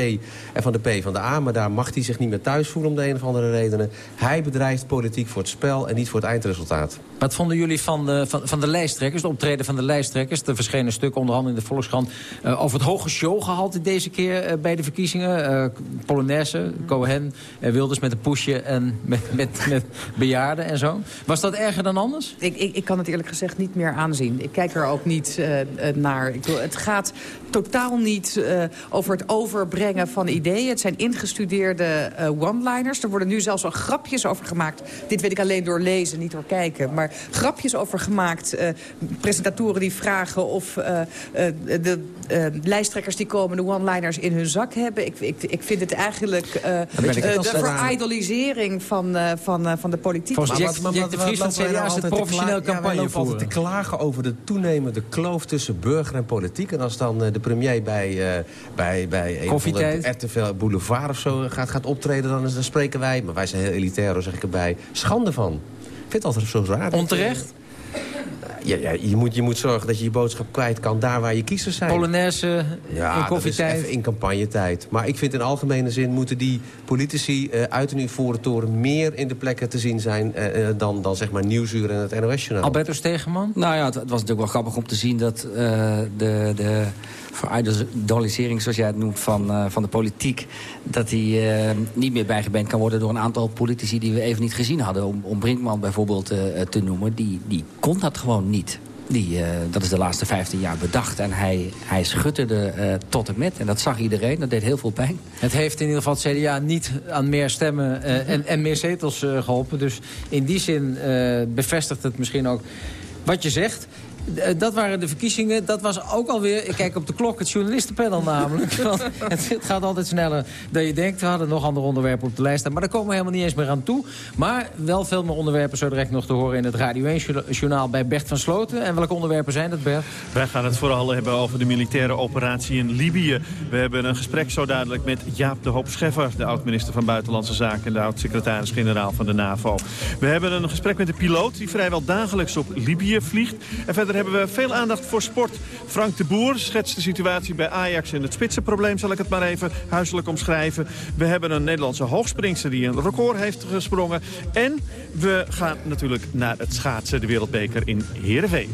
en van de P van de A... maar daar mag hij zich niet meer thuis voelen om de een of andere redenen. Hij bedrijft politiek voor het spel en niet voor het eindresultaat. Wat vonden jullie van de, van, van de lijsttrekkers, de optreden van de lijsttrekkers? Er verscheen een stuk, onder in de Volkskrant... eh, over het hoge showgehalte deze keer eh, bij de verkiezingen. Eh Polonaise, Cohen, Wilders met een poesje en met, met, met bejaarden en zo. Was dat erger dan anders? Ik, ik, ik kan het eerlijk gezegd niet meer aanzien. Ik kijk er ook niet naar. Ik bedoel, het gaat totaal niet over het overbrengen van ideeën. Het zijn ingestudeerde one-liners. Er worden nu zelfs al grapjes over gemaakt. Dit weet ik alleen door lezen, niet door kijken. Maar grapjes over gemaakt. eh, presentatoren die vragen of eh, eh, de eh, lijsttrekkers die komen de one-liners in hun zak hebben. Ik, ik, ik vind het eigenlijk eh, eh, de veridolisering van, eh, van, eh, van de politiek. Volgens Maar Jack, maar Jack de wat Vries van lopen wij CDA is het professioneel campagne altijd te voeren. klagen over de toenemende kloof tussen burger en politiek. En als dan de premier bij, eh, bij, bij een van de RTV Boulevard of zo gaat, gaat optreden... Dan, is- dan spreken wij, maar wij zijn heel elitair, zeg ik erbij, schande van. Ik vind het altijd zo raar. Onterecht? Ja, ja, je, moet, je moet zorgen dat je je boodschap kwijt kan daar waar je kiezers zijn. Polonaise Ja, in koffietijd. even in campagnetijd. Maar ik vind in algemene zin moeten die politici eh, uit de Ivoren meer in de plekken te zien zijn eh, eh, dan, dan zeg maar Nieuwsuur en het NOS-journaal. Alberto Stegeman? Nou ja, het, het was natuurlijk wel grappig om te zien dat eh, de, de veridolisering, zoals jij het noemt, van, eh, van de politiek... dat die eh, niet meer bijgebeend kan worden door een aantal politici die we even niet gezien hadden. Om, om Brinkman bijvoorbeeld eh, te noemen, die, die kon dat gewoon niet. Die, dat is de laatste 15 jaar bedacht. En hij, hij schutterde tot en met. En dat zag iedereen. Dat deed heel veel pijn. Het heeft in ieder geval het CDA niet aan meer stemmen en, en meer zetels eh, geholpen. Dus in die zin bevestigt het misschien ook wat je zegt. Eh, dat waren de verkiezingen. Dat was ook alweer, ik kijk op de klok, het journalistenpanel namelijk. Want het, gaat altijd sneller dan je denkt. We hadden nog andere onderwerpen op de lijst staan. Maar daar komen we helemaal niet eens meer aan toe. Maar wel veel meer onderwerpen zo direct nog te horen in het Radio 1-journaal bij Bert van Sloten. En welke onderwerpen zijn dat, Bert? Wij gaan het vooral hebben over de militaire operatie in Libië. We hebben een gesprek zo dadelijk met Jaap de Hoop Scheffer... de oud-minister van Buitenlandse Zaken en de oud-secretaris-generaal van de NAVO. We hebben een gesprek met de piloot die vrijwel dagelijks op Libië vliegt. En hebben we veel aandacht voor sport. Frank de Boer schetst de situatie bij Ajax en het spitsenprobleem... zal ik het maar even huiselijk omschrijven. We hebben een Nederlandse hoogspringster die een record heeft gesprongen. En we gaan natuurlijk naar het schaatsen, de wereldbeker in Heerenveen.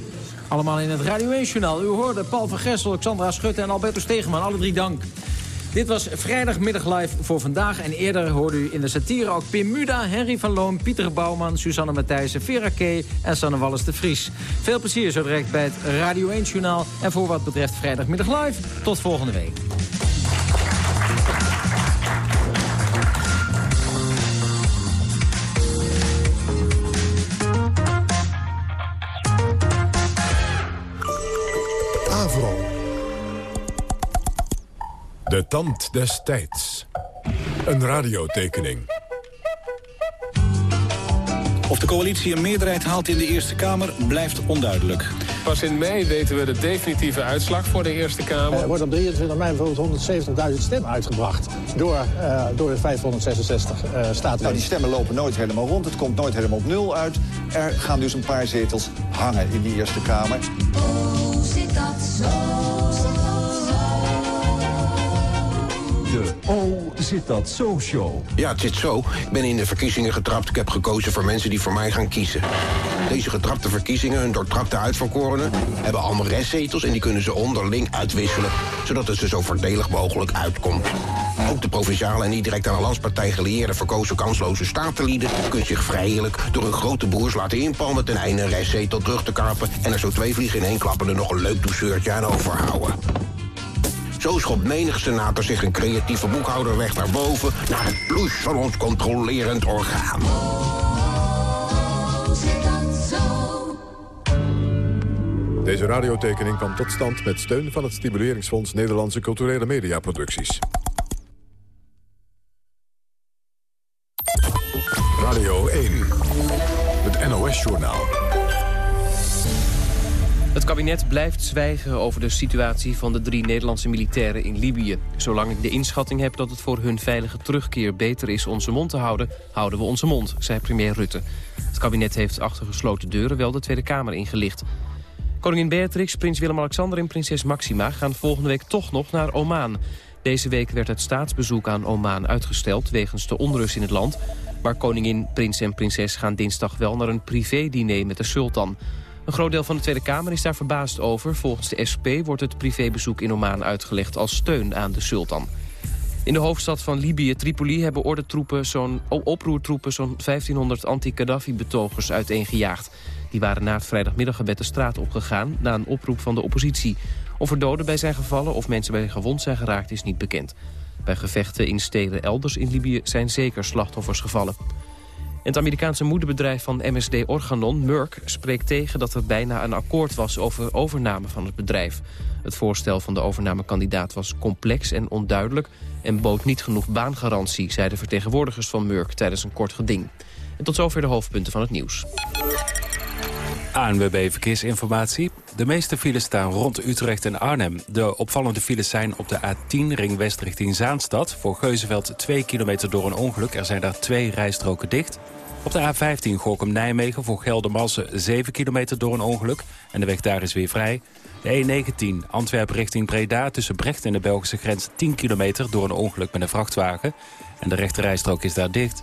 Allemaal in het Radio 1-journaal. U hoorde Paul van Gessel, Xandra Schutte en Alberto Stegeman. Alle drie dank. Dit was vrijdagmiddag live voor vandaag. En eerder hoorde u in de satire ook Pim Muda, Henry van Loon, Pieter Bouwman, Susanne Matthijssen, Vera K. en Sanne Wallis de Vries. Veel plezier zo direct bij het Radio 1-journaal. En voor wat betreft vrijdagmiddag live, tot volgende week. De tand des tijds. Een radiotekening. Of de coalitie een meerderheid haalt in de Eerste Kamer blijft onduidelijk. Pas in mei weten we de definitieve uitslag voor de Eerste Kamer. Er wordt op 23 mei bijvoorbeeld 170.000 stemmen uitgebracht door, uh, door de 566 uh, staten. Nou, die stemmen lopen nooit helemaal rond. Het komt nooit helemaal op nul uit. Er gaan dus een paar zetels hangen in die Eerste Kamer. Oh, zit dat zo, De Oh, zit dat zo show. Ja, het zit zo. Ik ben in de verkiezingen getrapt. Ik heb gekozen voor mensen die voor mij gaan kiezen. Deze getrapte verkiezingen, hun doortrapte uitverkorenen... hebben allemaal restzetels en die kunnen ze onderling uitwisselen... zodat het er zo voordelig mogelijk uitkomt. Ook de provinciale en niet direct aan de landspartij gelieerde... verkozen kansloze statenlieden kunnen zich vrijelijk... door hun grote broers laten inpalmen ten einde een restzetel terug te karpen... en er zo twee vliegen in één klappen nog een leuk doucheurtje aan overhouden. Zo schopt menig senator zich een creatieve boekhouder weg naar boven... naar het plus van ons controlerend orgaan. Deze radiotekening kwam tot stand met steun van het Stimuleringsfonds Nederlandse Culturele Mediaproducties. Radio 1, het NOS-journaal. Het kabinet blijft zwijgen over de situatie van de drie Nederlandse militairen in Libië. Zolang ik de inschatting heb dat het voor hun veilige terugkeer beter is onze mond te houden, houden we onze mond, zei premier Rutte. Het kabinet heeft achter gesloten deuren wel de Tweede Kamer ingelicht. Koningin Beatrix, prins Willem-Alexander en prinses Maxima gaan volgende week toch nog naar Oman. Deze week werd het staatsbezoek aan Oman uitgesteld wegens de onrust in het land. Maar koningin, prins en prinses gaan dinsdag wel naar een privé-diner met de sultan. Een groot deel van de Tweede Kamer is daar verbaasd over. Volgens de SP wordt het privébezoek in Oman uitgelegd als steun aan de sultan. In de hoofdstad van Libië, Tripoli, hebben ordentroepen zo'n oproertroepen zo'n 1500 anti-Gaddafi-betogers uiteengejaagd. Die waren na het vrijdagmiddaggebed de straat opgegaan na een oproep van de oppositie. Of er doden bij zijn gevallen of mensen bij gewond zijn geraakt is niet bekend. Bij gevechten in steden elders in Libië zijn zeker slachtoffers gevallen. Het Amerikaanse moederbedrijf van MSD Organon, Merck, spreekt tegen dat er bijna een akkoord was over overname van het bedrijf. Het voorstel van de overnamekandidaat was complex en onduidelijk en bood niet genoeg baangarantie, zeiden vertegenwoordigers van Merck tijdens een kort geding. En tot zover de hoofdpunten van het nieuws. ANWB Verkeersinformatie. De meeste files staan rond Utrecht en Arnhem. De opvallende files zijn op de A10 ring west richting Zaanstad. Voor Geuzenveld 2 kilometer door een ongeluk. Er zijn daar twee rijstroken dicht. Op de A15 Gorkum-Nijmegen voor Geldermalsen 7 kilometer door een ongeluk. En de weg daar is weer vrij. De E19 Antwerpen richting Breda tussen Brecht en de Belgische grens 10 kilometer door een ongeluk met een vrachtwagen. En de rechterrijstrook is daar dicht.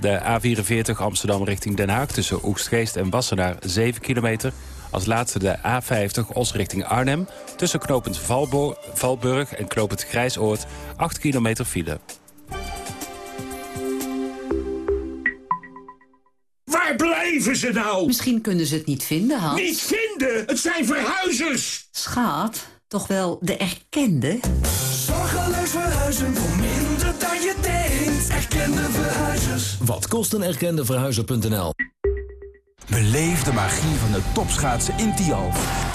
De A44 Amsterdam richting Den Haag tussen Oegstgeest en Wassenaar 7 kilometer. Als laatste de A50 Os richting Arnhem tussen knopend Valburg en knopend Grijsoord 8 kilometer file. Blijven ze nou? Misschien kunnen ze het niet vinden, Hans. Niet vinden? Het zijn verhuizers! Schat, toch wel de erkende? Zorgeloos verhuizen voor minder dan je denkt. Erkende verhuizers. Wat kost een erkende verhuizer.nl? Beleef de magie van de topschaatsen in Tialf.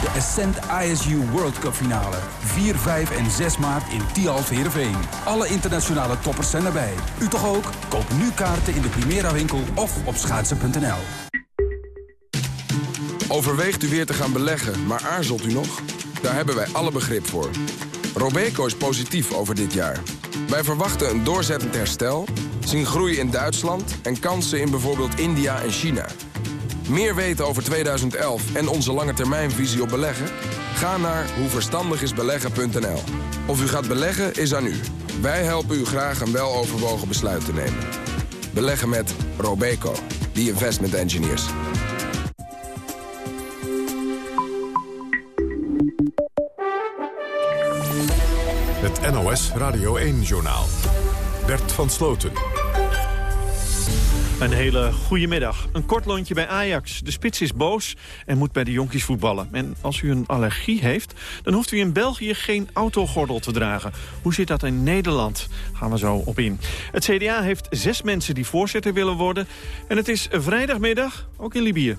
De Ascent ISU World Cup finale. 4, 5 en 6 maart in Tialf Heerenveen. Alle internationale toppers zijn erbij. U toch ook? Koop nu kaarten in de Primera winkel of op schaatsen.nl. Overweegt u weer te gaan beleggen, maar aarzelt u nog? Daar hebben wij alle begrip voor. Robeco is positief over dit jaar. Wij verwachten een doorzettend herstel, zien groei in Duitsland... en kansen in bijvoorbeeld India en China. Meer weten over 2011 en onze lange termijnvisie op beleggen? Ga naar hoeverstandigisbeleggen.nl. Of u gaat beleggen is aan u. Wij helpen u graag een weloverwogen besluit te nemen. Beleggen met Robeco, the investment engineers. Het NOS Radio 1-journaal. Bert van Sloten. Een hele goede middag. Een kort lontje bij Ajax. De spits is boos en moet bij de jonkies voetballen. En als u een allergie heeft, dan hoeft u in België geen autogordel te dragen. Hoe zit dat in Nederland? Gaan we zo op in. Het CDA heeft zes mensen die voorzitter willen worden. En het is vrijdagmiddag, ook in Libië.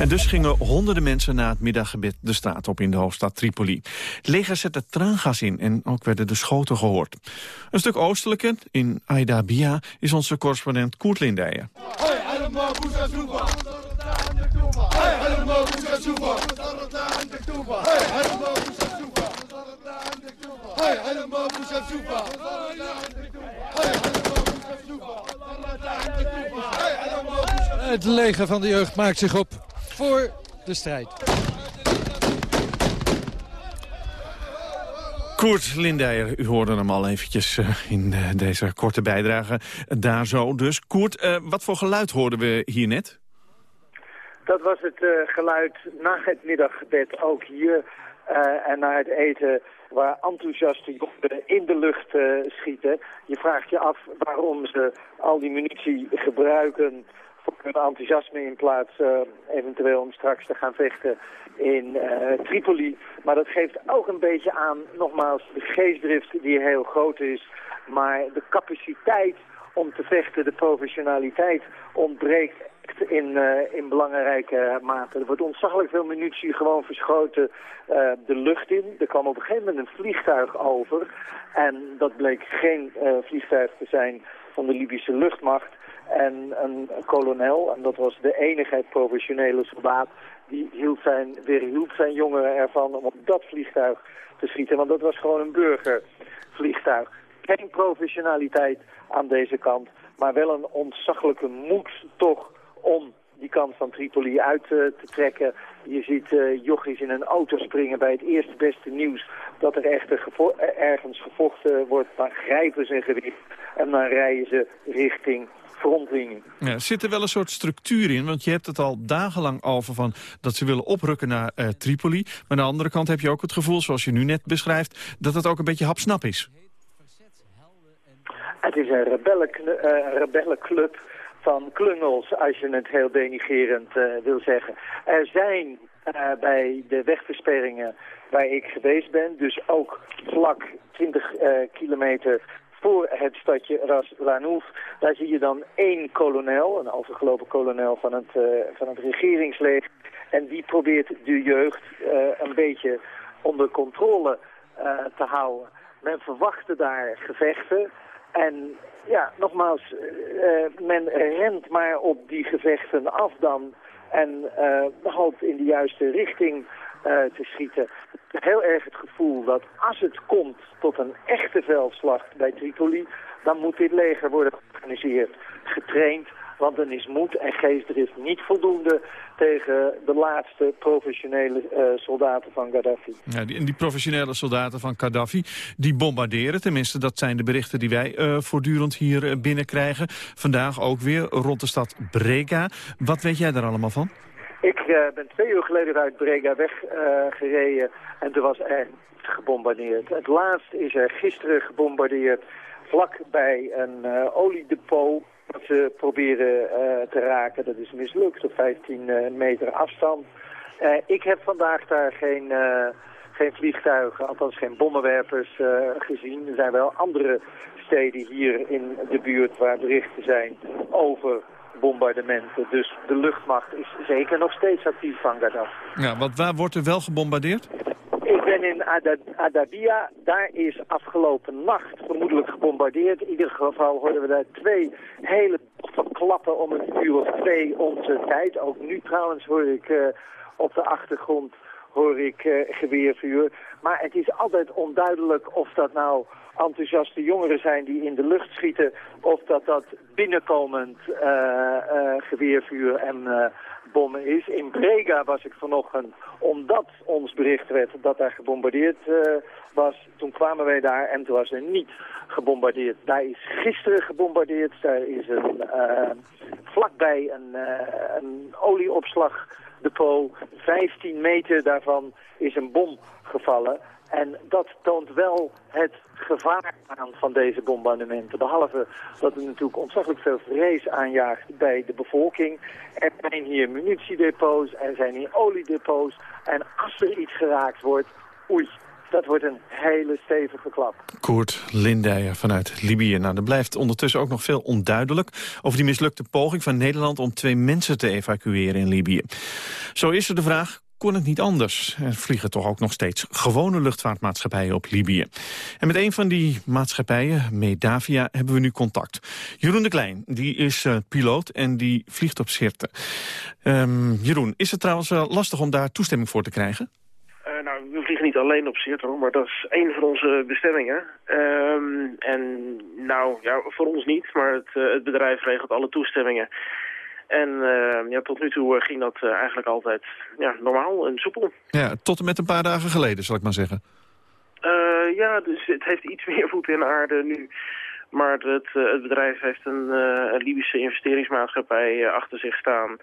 En dus gingen honderden mensen na het middaggebed de straat op in de hoofdstad Tripoli. Het leger zette traangas in en ook werden de schoten gehoord. Een stuk oostelijker, in Aida Bia, is onze correspondent Koert Lindijen. Het leger van de jeugd maakt zich op voor de strijd. Koert Lindeyer, u hoorde hem al eventjes eh, in eh, deze korte bijdrage. Daar zo dus. Koert, eh, wat voor geluid hoorden we hier net? Dat was het eh, geluid na het middaggebed ook hier. eh, en na het eten waar enthousiaste jongeren in de lucht eh, schieten. Je vraagt je af waarom ze al die munitie gebruiken hun enthousiasme in plaats eh, eventueel om straks te gaan vechten in eh, Tripoli. Maar dat geeft ook een beetje aan, nogmaals, de geestdrift die heel groot is. Maar de capaciteit om te vechten, de professionaliteit ontbreekt in, eh, in belangrijke mate. Er wordt ontzaglijk veel munitie gewoon verschoten de lucht in. Er kwam op een gegeven moment een vliegtuig over. En dat bleek geen vliegtuig te zijn van de Libische luchtmacht. En een kolonel, en dat was de enige professionele soldaat, die hield zijn, weerhield zijn jongeren ervan om op dat vliegtuig te schieten. Want dat was gewoon een burgervliegtuig. Geen professionaliteit aan deze kant, maar wel een ontzaglijke moed toch om die kant van Tripoli uit eh, te trekken. Je ziet eh jochies in een auto springen bij het eerste beste nieuws dat er echt gevo- eh, ergens gevochten wordt. Dan grijpen ze een gewicht en dan rijden ze richting frontlinie. Ja, zit er wel een soort structuur in? Want je hebt het al dagenlang over van dat ze willen oprukken naar eh, Tripoli. Maar aan de andere kant heb je ook het gevoel, zoals je nu net beschrijft... dat het ook een beetje hapsnap is. Het is een eh, rebellenclub van klungels, als je het heel denigerend eh, wil zeggen. Er zijn bij de wegversperringen waar ik geweest ben, dus ook vlak 20 eh, kilometer voor het stadje Ras Lanouf, daar zie je dan één kolonel, een overgelopen kolonel van het, eh, van het regeringsleger. En die probeert de jeugd eh, een beetje onder controle eh, te houden. Men verwachtte daar gevechten. En ja, nogmaals, men rent maar op die gevechten af dan. En hoopt in de juiste richting te schieten. Heel erg het gevoel dat als het komt tot een echte veldslag bij Tripoli... dan moet dit leger worden georganiseerd, getraind... Want dan is moed en geestdrift niet voldoende tegen de laatste professionele eh, soldaten van Gaddafi. Ja, die, en die professionele soldaten van Gaddafi, die bombarderen. Tenminste, dat zijn de berichten die wij eh, voortdurend hier eh, binnenkrijgen. Vandaag ook weer rond de stad Brega. Wat weet jij daar allemaal van? Ik eh, ben twee uur geleden uit Brega weggereden gereden en toen was er gebombardeerd. Het laatst is er gisteren gebombardeerd vlak bij een eh, oliedepot dat ze proberen te raken. Dat is mislukt op 15 eh, meter afstand. Ik heb vandaag daar geen, geen vliegtuigen, althans geen bommenwerpers gezien. Er zijn wel andere steden hier in de buurt waar berichten zijn over bombardementen. Dus de luchtmacht is zeker nog steeds actief van Gaddafi. Ja, want waar wordt er wel gebombardeerd? Ik ben in Ada- Adabia. Daar is afgelopen nacht vermoedelijk gebombardeerd. In ieder geval hoorden we daar twee hele klappen om een uur of twee onze tijd. Ook nu trouwens hoor ik eh, op de achtergrond hoor ik eh, geweervuur. Maar het is altijd onduidelijk of dat nou enthousiaste jongeren zijn die in de lucht schieten... of dat dat binnenkomend eh, eh, geweervuur en bommen is. In Brega was ik vanochtend, omdat ons bericht werd dat daar gebombardeerd was. Toen kwamen wij daar en toen was er niet gebombardeerd. Daar is gisteren gebombardeerd. Daar is een, vlakbij een, een olieopslagdepot. 15 meter daarvan is een bom gevallen. En dat toont wel het gevaar aan van deze bombardementen. Behalve dat het natuurlijk ontzaglijk veel vrees aanjaagt bij de bevolking. Er zijn hier munitiedepots, er zijn hier oliedepots. En als er iets geraakt wordt, oei, dat wordt een hele stevige klap. Koert Lindijer vanuit Libië. Nou, er blijft ondertussen ook nog veel onduidelijk... over die mislukte poging van Nederland om twee mensen te evacueren in Libië. Zo is er de vraag, kon het niet anders? Er vliegen toch ook nog steeds gewone luchtvaartmaatschappijen op Libië. En met een van die maatschappijen, Medavia, hebben we nu contact. Jeroen de Klein, die is eh, piloot en die vliegt op Sirte. Ehm, Jeroen, is het trouwens wel lastig om daar toestemming voor te krijgen? Eh, nou, we vliegen niet alleen op Sirte, maar dat is één van onze bestemmingen. Ehm, en nou, ja, voor ons niet, maar het, eh, het bedrijf regelt alle toestemmingen. En eh, ja, tot nu toe eh, ging dat eh, eigenlijk altijd ja, normaal en soepel. Ja, tot en met een paar dagen geleden, zal ik maar zeggen. Uh, ja, dus het heeft iets meer voet in aarde nu. Maar het, uh, het bedrijf heeft een, uh, een, Libische investeringsmaatschappij achter zich staan.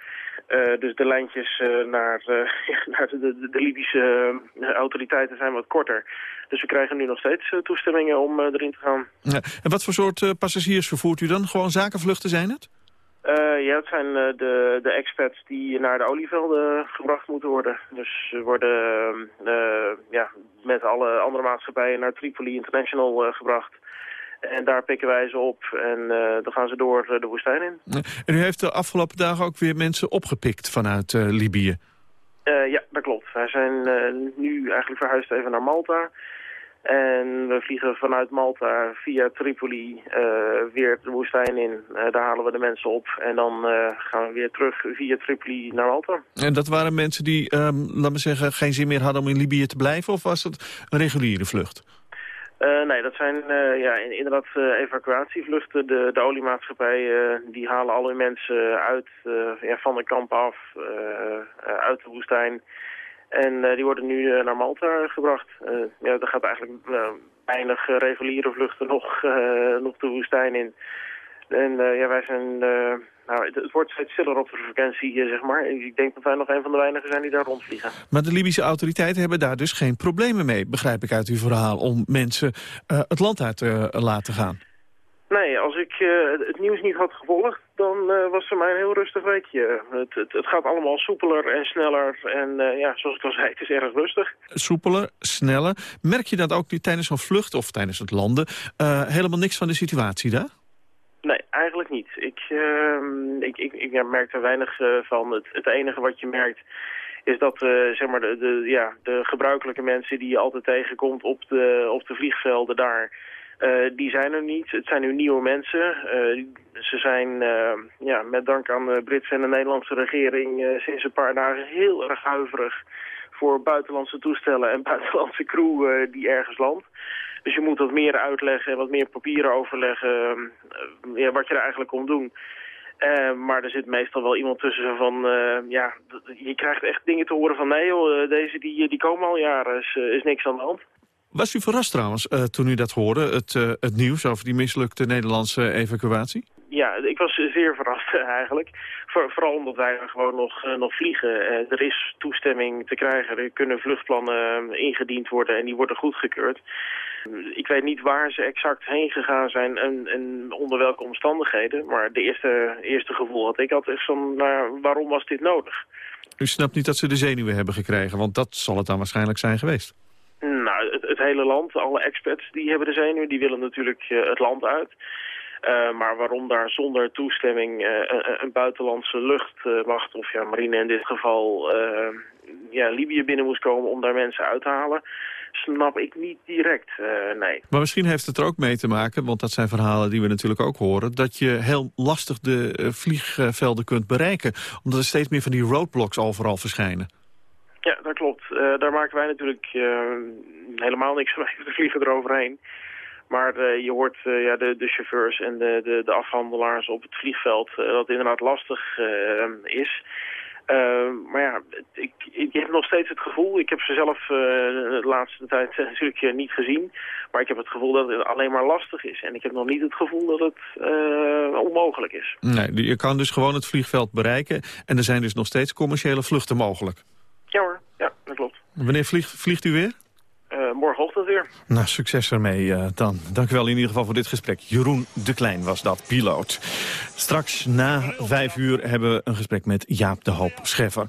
dus de lijntjes naar, naar de, de, de, Libische autoriteiten zijn wat korter. Dus we krijgen nu nog steeds toestemmingen om erin te gaan. Ja. En wat voor soort passagiers vervoert u dan? Gewoon zakenvluchten zijn het? Uh, ja, het zijn uh, de, de expats die naar de olievelden gebracht moeten worden. Dus ze worden uh, ja, met alle andere maatschappijen naar Tripoli International gebracht. En daar pikken wij ze op en dan gaan ze door de woestijn in. En u heeft de afgelopen dagen ook weer mensen opgepikt vanuit Libië? ja, dat klopt. Wij zijn nu eigenlijk verhuisd even naar Malta... En we vliegen vanuit Malta via Tripoli weer de woestijn in. Daar halen we de mensen op. En dan gaan we weer terug via Tripoli naar Malta. En dat waren mensen die, um, laat me zeggen, geen zin meer hadden om in Libië te blijven? Of was het een reguliere vlucht? Nee, dat zijn ja, inderdaad evacuatievluchten. De, de oliemaatschappijen die halen al hun mensen uit ja, van de kamp af, uit de woestijn... En uh, die worden nu uh, naar Malta gebracht. Uh, ja, er gaat eigenlijk weinig reguliere vluchten nog, nog de woestijn in. En ja, wij zijn... nou, het, het, wordt steeds stiller op de vakantie, zeg maar. Ik denk dat wij nog een van de weinigen zijn die daar rondvliegen. Maar de Libische autoriteiten hebben daar dus geen problemen mee, begrijp ik uit uw verhaal, om mensen het land uit te laten gaan. Nee, als ik uh, het nieuws niet had gevolgd, dan was het mij een heel rustig weekje. Het, het, het gaat allemaal soepeler en sneller en ja, zoals ik al zei, het is erg rustig. Soepeler, sneller. Merk je dat ook nu tijdens zo'n vlucht of tijdens het landen helemaal niks van de situatie daar? Nee, eigenlijk niet. Ik, ehm, ik, ik, ik merk er weinig van. Het, het enige wat je merkt is dat zeg maar de, de, ja, de gebruikelijke mensen die je altijd tegenkomt op de, op de vliegvelden daar uh, die zijn er niet. Het zijn nu nieuwe mensen. Ze zijn uh, ja, met dank aan de Britse en de Nederlandse regering sinds een paar dagen heel erg huiverig voor buitenlandse toestellen en buitenlandse crew die ergens landt. Dus je moet wat meer uitleggen en wat meer papieren overleggen ja, wat je er eigenlijk komt doen. maar er zit meestal wel iemand tussen van, ja, je krijgt echt dingen te horen van nee joh, deze die, die komen al jaren, is, is niks aan de hand. Was u verrast trouwens toen u dat hoorde, het, het nieuws over die mislukte Nederlandse evacuatie? Ja, ik was zeer verrast eigenlijk. Voor, vooral omdat wij gewoon nog, uh, nog vliegen. er is toestemming te krijgen. Er kunnen vluchtplannen ingediend worden en die worden goedgekeurd. Ik weet niet waar ze exact heen gegaan zijn en, en onder welke omstandigheden. Maar de eerste, eerste gevoel dat ik had is van, nou, waarom was dit nodig? U snapt niet dat ze de zenuwen hebben gekregen, want dat zal het dan waarschijnlijk zijn geweest. Nou, het, het, hele land, alle experts die hebben de zenuw, die willen natuurlijk uh, het land uit. Uh, maar waarom daar zonder toestemming uh, een, een, buitenlandse luchtmacht, of ja, marine in dit geval, ja, Libië binnen moest komen om daar mensen uit te halen, snap ik niet direct, nee. Maar misschien heeft het er ook mee te maken, want dat zijn verhalen die we natuurlijk ook horen, dat je heel lastig de vliegvelden kunt bereiken, omdat er steeds meer van die roadblocks overal verschijnen. Ja, dat klopt. Daar maken wij natuurlijk helemaal niks van mee. We vliegen eroverheen. Maar uh, je hoort ja, de, de, chauffeurs en de, de, de, afhandelaars op het vliegveld dat het inderdaad lastig is. maar ja, ik, ik, heb nog steeds het gevoel, ik heb ze zelf de laatste tijd natuurlijk niet gezien, maar ik heb het gevoel dat het alleen maar lastig is. En ik heb nog niet het gevoel dat het onmogelijk is. Nee, je kan dus gewoon het vliegveld bereiken en er zijn dus nog steeds commerciële vluchten mogelijk. Ja hoor, ja, dat klopt. Wanneer vliegt, vliegt u weer? Morgenochtend weer. Nou, succes ermee uh, dan. Dank u wel in ieder geval voor dit gesprek. Jeroen de Klein was dat, piloot. Straks na vijf uur hebben we een gesprek met Jaap de Hoop Scheffer.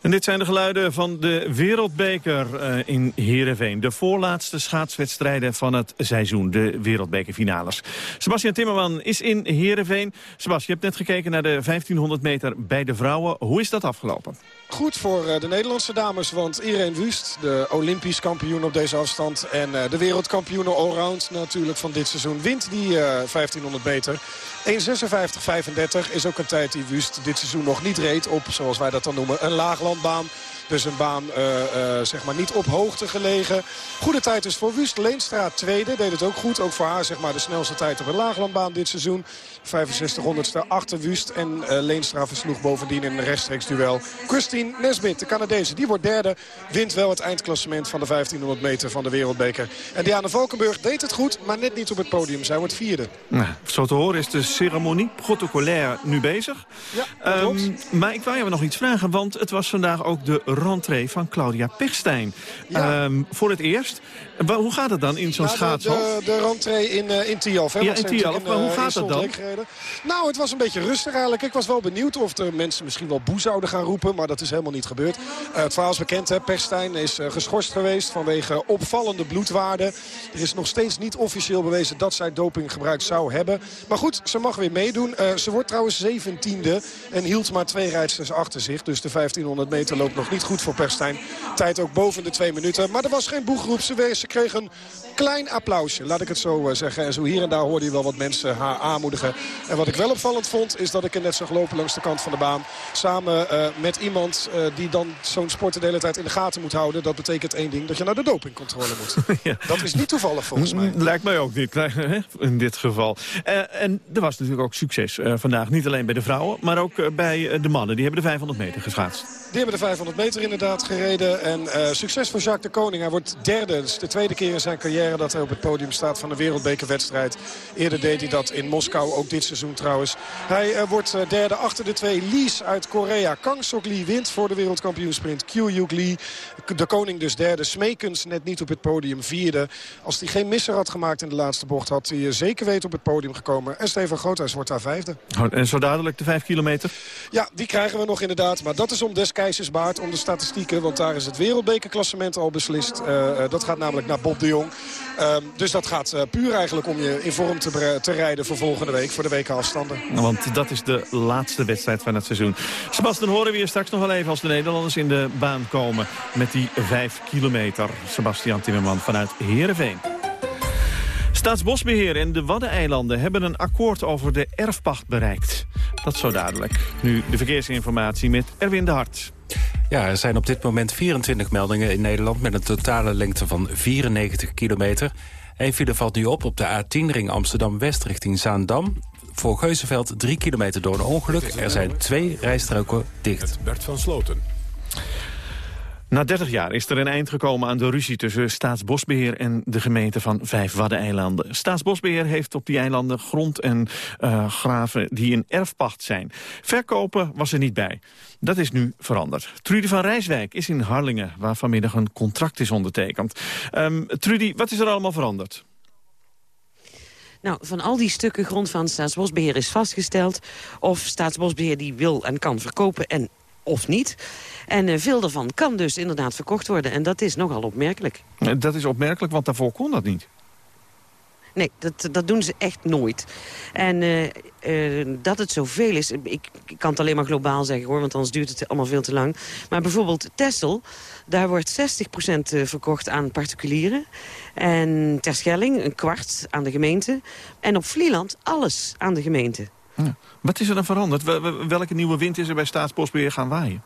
En dit zijn de geluiden van de Wereldbeker uh, in Heerenveen. De voorlaatste schaatswedstrijden van het seizoen, de Wereldbekerfinales. Sebastian Timmerman is in Heerenveen. Sebastian, je hebt net gekeken naar de 1500 meter bij de vrouwen. Hoe is dat afgelopen? Goed voor de Nederlandse dames, want Irene Wust, de Olympisch kampioen op deze afstand... en de wereldkampioen allround natuurlijk van dit seizoen, wint die 1500 meter. 1.56.35 is ook een tijd die Wust dit seizoen nog niet reed op, zoals wij dat dan noemen, een laaglandbaan. Dus een baan uh, uh, zeg maar niet op hoogte gelegen. Goede tijd dus voor Wust. Leenstra tweede. Deed het ook goed. Ook voor haar zeg maar de snelste tijd op een laaglandbaan dit seizoen. 65 honderdste achter Wust. En uh, Leenstra versloeg bovendien in een rechtstreeks duel. Christine Nesbit, de Canadese, die wordt derde. Wint wel het eindklassement van de 1500 meter van de wereld wereldbeker. En Diana Valkenburg deed het goed, maar net niet op het podium. Zij wordt vierde. Nou, zo te horen is de ceremonie protocolair nu bezig. Ja, um, maar ik wou je nog iets vragen, want het was vandaag ook de rentree van Claudia Pechstein. Ja. Um, voor het eerst. Hoe gaat het dan in zo'n Nou, schaatshof? De, de, de rentree in, uh, in Tialf. Hè, ja, in. Maar hoe gaat dat dan? Nou, het was een beetje rustig eigenlijk. Ik was wel benieuwd of er mensen misschien wel boe zouden gaan roepen. Maar dat is helemaal niet gebeurd. Uh, het verhaal is bekend. Hè. Pechstein is uh, geschorst geweest vanwege opvallende bloedwaarden. Er is nog steeds niet officieel bewezen dat zij doping gebruikt zou hebben. Maar goed, ze mag weer meedoen. Uh, ze wordt trouwens zeventiende en hield maar twee rijdsters achter zich. Dus de 1500 meter loopt nog niet goed voor Pechstein. Tijd ook boven de twee minuten. Maar er was geen boegroep. Ze, een klein applausje, laat ik het zo uh, zeggen. En zo hier en daar hoorde je wel wat mensen haar aanmoedigen. En wat ik wel opvallend vond, is dat ik er net zag lopen langs de kant van de baan. Samen uh, met iemand uh, die dan zo'n sport de hele tijd in de gaten moet houden. Dat betekent één ding, dat je naar de dopingcontrole moet. ja. Dat is niet toevallig volgens mij. Lijkt mij ook niet, in dit geval. Uh, en er was natuurlijk ook succes vandaag. Niet alleen bij de vrouwen, maar ook bij de mannen. Die hebben de 500 meter geschaatst. Die hebben de 500 meter inderdaad gereden. En succes voor Jacques de Koning. Hij wordt derde. Is de tweede keer in zijn carrière dat hij op het podium staat van de wereldbekerwedstrijd. Eerder deed hij dat in Moskou, ook dit seizoen trouwens. Hij uh, wordt uh, derde achter de twee Lee's uit Korea. Kang Sok Lee wint voor de wereldkampioensprint. Kyu Lee, de koning dus derde. Smekens net niet op het podium vierde. Als hij geen misser had gemaakt in de laatste bocht... had hij uh, zeker weten op het podium gekomen. En Stefan Groothuis wordt daar vijfde. Oh, en zo dadelijk de vijf kilometer? Ja, die krijgen we nog inderdaad. Maar dat is om des keizers baard, om de statistieken. Want daar is het wereldbekerklassement al beslist. dat gaat namelijk naar Bob de Jong. Um, dus dat gaat uh, puur eigenlijk om je in vorm te, te, rijden voor volgende week. Voor de weken afstanden. Want dat is de laatste wedstrijd van het seizoen. Sebastian horen we hier straks nog wel even als de Nederlanders in de baan komen. Met die vijf kilometer. Sebastian Timmerman vanuit Heerenveen. Staatsbosbeheer en de Waddeneilanden hebben een akkoord over de erfpacht bereikt. Dat zo dadelijk. Nu de verkeersinformatie met Erwin de Hart. Ja, er zijn op dit moment 24 meldingen in Nederland... met een totale lengte van 94 kilometer. Eén file valt nu op op de A10-ring Amsterdam-West richting Zaandam. Voor Geuzenveld 3 kilometer door een ongeluk. Er zijn twee rijstroken dicht. Bert van Sloten. Na 30 jaar is er een eind gekomen aan de ruzie tussen Staatsbosbeheer en de gemeente van Vijf Waddeneilanden. Staatsbosbeheer heeft op die eilanden grond en uh, graven die in erfpacht zijn. Verkopen was er niet bij. Dat is nu veranderd. Trudy van Rijswijk is in Harlingen, waar vanmiddag een contract is ondertekend. Um, Trudy, wat is er allemaal veranderd? Nou, van al die stukken grond van Staatsbosbeheer is vastgesteld... of Staatsbosbeheer die wil en kan verkopen en of niet. En uh, veel daarvan kan dus inderdaad verkocht worden. En dat is nogal opmerkelijk. Dat is opmerkelijk, want daarvoor kon dat niet. Nee, dat, dat doen ze echt nooit. En uh, uh, dat het zoveel is, ik, ik, kan het alleen maar globaal zeggen hoor, want anders duurt het allemaal veel te lang. Maar bijvoorbeeld Tessel, daar wordt 60% verkocht aan particulieren. En Terschelling een kwart aan de gemeente. En op Vlieland alles aan de gemeente. Ja. Wat is er dan veranderd? Welke nieuwe wind is er bij Staatsbosbeheer gaan waaien?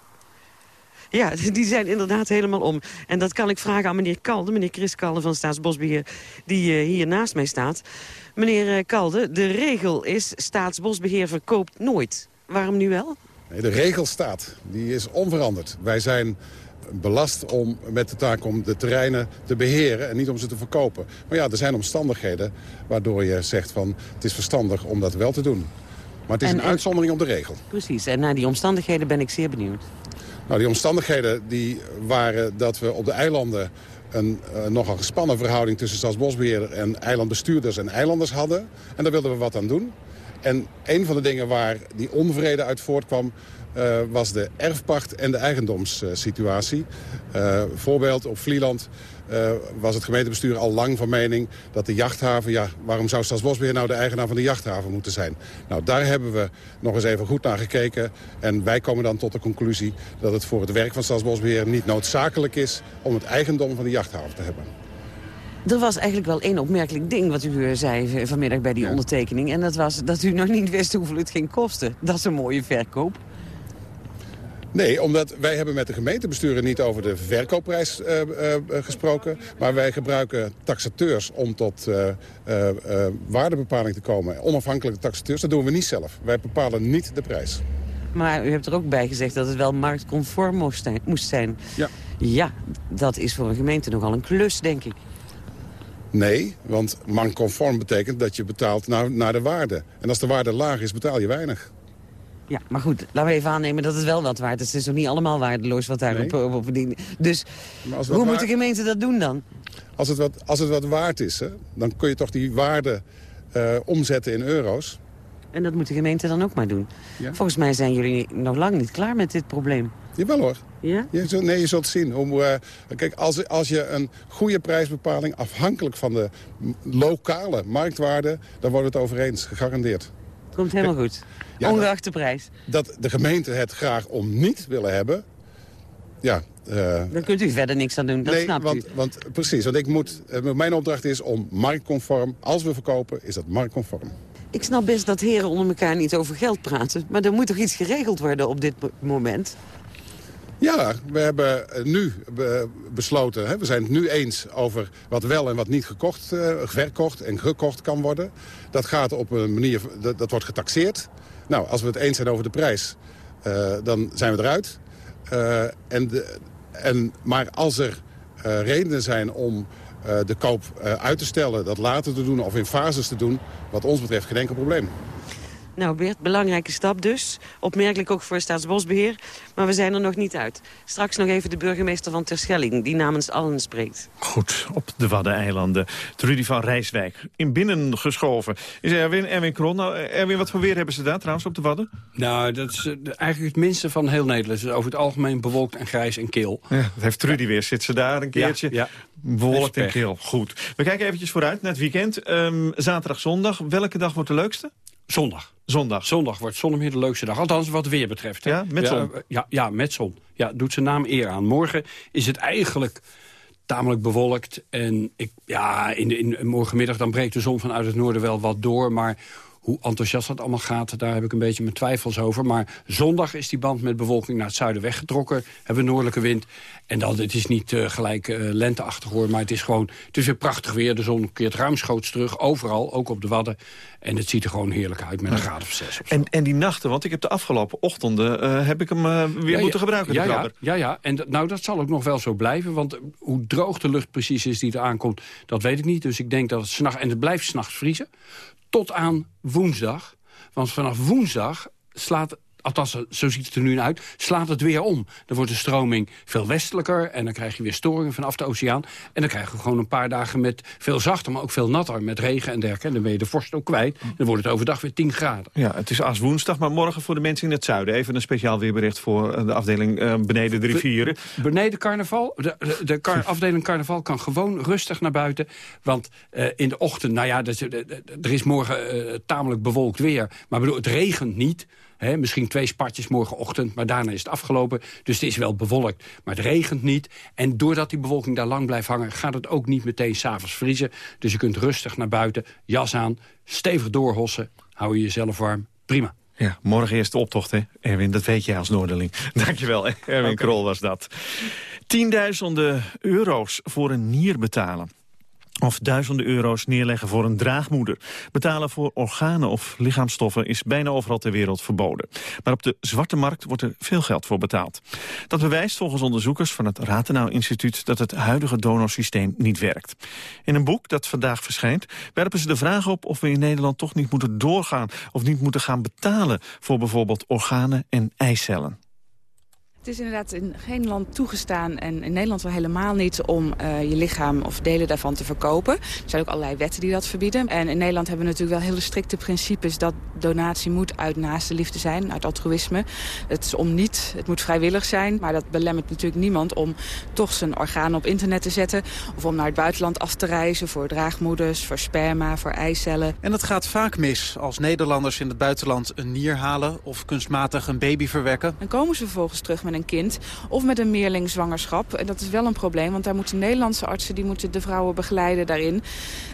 Ja, die zijn inderdaad helemaal om. En dat kan ik vragen aan meneer Kalde, meneer Chris Kalde van Staatsbosbeheer... die uh, hier naast mij staat. Meneer uh, Kalde, de regel is Staatsbosbeheer verkoopt nooit. Waarom nu wel? Nee, de regel staat. Die is onveranderd. Wij zijn belast om met de taak om de terreinen te beheren en niet om ze te verkopen. Maar ja, er zijn omstandigheden waardoor je zegt van het is verstandig om dat wel te doen. Maar het is En- een en- uitzondering op de regel. Precies, en naar die omstandigheden ben ik zeer benieuwd. Nou, die omstandigheden die waren dat we op de eilanden een eh, nogal gespannen verhouding tussen stadsbosbeheerder en eilandbestuurders en eilanders hadden. En daar wilden we wat aan doen. En een van de dingen waar die onvrede uit voortkwam eh, was de erfpacht en de eigendomssituatie. Eh, voorbeeld op Vlieland eh, was het gemeentebestuur al lang van mening dat de jachthaven... ja, waarom zou Stadsbosbeheer nou de eigenaar van de jachthaven moeten zijn? Nou, daar hebben we nog eens even goed naar gekeken. En wij komen dan tot de conclusie dat het voor het werk van Stadsbosbeheer... niet noodzakelijk is om het eigendom van de jachthaven te hebben. Er was eigenlijk wel één opmerkelijk ding wat u eh, zei vanmiddag bij die ondertekening. En dat was dat u nog niet wist hoeveel het ging kosten. Dat is een mooie verkoop. Nee, omdat wij hebben met de gemeentebesturen niet over de verkoopprijs eh, eh, eh, gesproken. Maar wij gebruiken taxateurs om tot waardebepaling te komen. Onafhankelijke taxateurs, dat doen we niet zelf. Wij bepalen niet de prijs. Maar u hebt er ook bij gezegd dat het wel marktconform moest zijn. Moest zijn. Ja. Ja, dat is voor een gemeente nogal een klus, denk ik. Nee, want marktconform betekent dat je betaalt naar, naar de waarde. En als de waarde laag is, betaal je weinig. Ja, maar goed, laten we even aannemen dat het wel wat waard is. Het is nog niet allemaal waardeloos wat daarop Nee. op, op verdienen. Dus hoe moet de gemeente dat doen dan? Als het wat, als het wat waard is, hè, dan kun je toch die waarde eh, omzetten in euro's. En dat moet de gemeente dan ook maar doen. Volgens mij zijn jullie nog lang niet klaar met dit probleem. Jawel hoor. Ja? Je zult, nee, je zult zien. Hoe, eh, kijk, als, als je een goede prijsbepaling afhankelijk van de lokale marktwaarde... dan wordt het over eens, gegarandeerd. Komt helemaal goed. Ja, Ongeacht de prijs. Dat de gemeente het graag om niet willen hebben... Ja, eh, Dan kunt u verder niks aan doen, dat nee, snapt want, u. want precies. Want ik moet, eh, mijn opdracht is om marktconform... als we verkopen, is dat marktconform. Ik snap best dat heren onder elkaar niet over geld praten. Maar er moet toch iets geregeld worden op dit mo- moment? Ja, we hebben eh, nu besloten, hè, we zijn het nu eens over wat wel en wat niet gekocht, verkocht en gekocht kan worden. Dat gaat op een manier, dat, dat wordt getaxeerd. Nou, als we het eens zijn over de prijs, eh, dan zijn we eruit. Eh, en de, en, maar als er eh, redenen zijn om de koop uit te stellen, dat later te doen of in fases te doen, wat ons betreft geen enkel probleem. Nou Bert, belangrijke stap dus. Opmerkelijk ook voor Staatsbosbeheer. Maar we zijn er nog niet uit. Straks nog even de burgemeester van Terschelling... die namens allen spreekt. Goed, op de Waddeneilanden. Trudy van Rijswijk, in binnen geschoven. Is Erwin, Erwin Kron. Nou, Erwin, wat voor weer hebben ze daar trouwens op de Wadden? Nou, dat is eh, eigenlijk het minste van heel Nederland. Het is over het algemeen bewolkt en grijs en kil. Ja, dat heeft Trudy weer. Zit ze daar een keertje? Ja, Bewolkt en kil. Goed. We kijken eventjes vooruit naar het weekend. Ehm, zaterdag, zondag. Welke dag wordt de leukste? Zondag. Zondag. Zondag wordt zondag de leukste dag. Althans, wat weer betreft. Hè. Ja, met zon. Ja, ja, ja, met zon. Ja, doet zijn naam eer aan. Morgen is het eigenlijk tamelijk bewolkt. En ik, ja, in, de, in, morgenmiddag dan breekt de zon vanuit het noorden wel wat door. Maar hoe enthousiast dat allemaal gaat, daar heb ik een beetje mijn twijfels over. Maar zondag is die band met bewolking naar het zuiden weggetrokken. Hebben we noordelijke wind. En dan, het is niet eh, gelijk eh, lenteachtig hoor, maar het is gewoon... Het is weer prachtig weer. De zon keert ruimschoots terug, overal, ook op de Wadden. En het ziet er gewoon heerlijk uit met een graad of zes. En, en die nachten, want ik heb de afgelopen ochtenden... eh, heb ik hem weer Ja, moeten gebruiken, de ja, ja, ja, ja, en nou, dat zal ook nog wel zo blijven. Want hoe droog de lucht precies is die er aankomt, dat weet ik niet. Dus ik denk dat het s'nachts... En het blijft s'nachts vriezen. Tot aan woensdag. Want vanaf woensdag slaat... Althans, zo ziet het er nu uit, slaat het weer om. Dan wordt de stroming veel westelijker en dan krijg je weer storingen vanaf de oceaan. En dan krijgen we gewoon een paar dagen met veel zachter, maar ook veel natter. Met regen en dergelijke. En dan ben je de vorst ook kwijt. Dan wordt het overdag weer 10 graden. Ja, het is als woensdag, maar morgen voor de mensen in het zuiden. Even een speciaal weerbericht voor eh, de afdeling eh, beneden de rivieren. Beneden carnaval, de, de, de kar- afdeling carnaval kan gewoon rustig naar buiten. Want eh, in de ochtend, nou ja, dus, er is morgen tamelijk bewolkt weer. Maar bedoel, het regent niet. Hè, misschien twee spatjes morgenochtend, maar daarna is het afgelopen. Dus het is wel bewolkt, maar het regent niet. En doordat die bewolking daar lang blijft hangen... gaat het ook niet meteen s'avonds vriezen. Dus je kunt rustig naar buiten, jas aan, stevig doorhossen. Hou je jezelf warm, prima. Ja, morgen eerst de optocht, hè, Erwin. Dat weet jij als Noorderling. Dankjewel, Erwin Krol was dat. Tienduizenden euro's voor een nier betalen. Of duizenden euro's neerleggen voor een draagmoeder. Betalen voor organen of lichaamstoffen is bijna overal ter wereld verboden. Maar op de zwarte markt wordt er veel geld voor betaald. Dat bewijst volgens onderzoekers van het Ratenau Instituut... dat het huidige donorsysteem niet werkt. In een boek dat vandaag verschijnt werpen ze de vraag op... of we in Nederland toch niet moeten doorgaan... of niet moeten gaan betalen voor bijvoorbeeld organen en eicellen. Het is inderdaad in geen land toegestaan en in Nederland wel helemaal niet om eh, je lichaam of delen daarvan te verkopen. Er zijn ook allerlei wetten die dat verbieden. En in Nederland hebben we natuurlijk wel hele strikte principes dat donatie moet uit naaste liefde zijn, uit altruïsme. Het is om niet, het moet vrijwillig zijn, maar dat belemmert natuurlijk niemand om toch zijn organen op internet te zetten. Of om naar het buitenland af te reizen voor draagmoeders, voor sperma, voor eicellen. En dat gaat vaak mis als Nederlanders in het buitenland een nier halen... of kunstmatig een baby verwekken. Dan komen ze vervolgens terug met een kind of met een meerlingzwangerschap. En dat is wel een probleem, want daar moeten Nederlandse artsen... die moeten de vrouwen begeleiden daarin.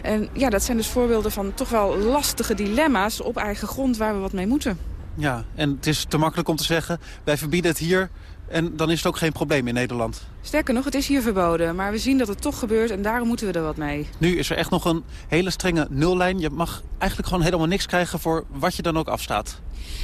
En ja, dat zijn dus voorbeelden van toch wel lastige dilemma's... op eigen grond waar we wat mee moeten. Ja, en het is te makkelijk om te zeggen, wij verbieden het hier... en dan is het ook geen probleem in Nederland. Sterker nog, het is hier verboden, maar we zien dat het toch gebeurt... en daarom moeten we er wat mee. Nu is er echt nog een hele strenge nullijn. Je mag eigenlijk gewoon helemaal niks krijgen voor wat je dan ook afstaat.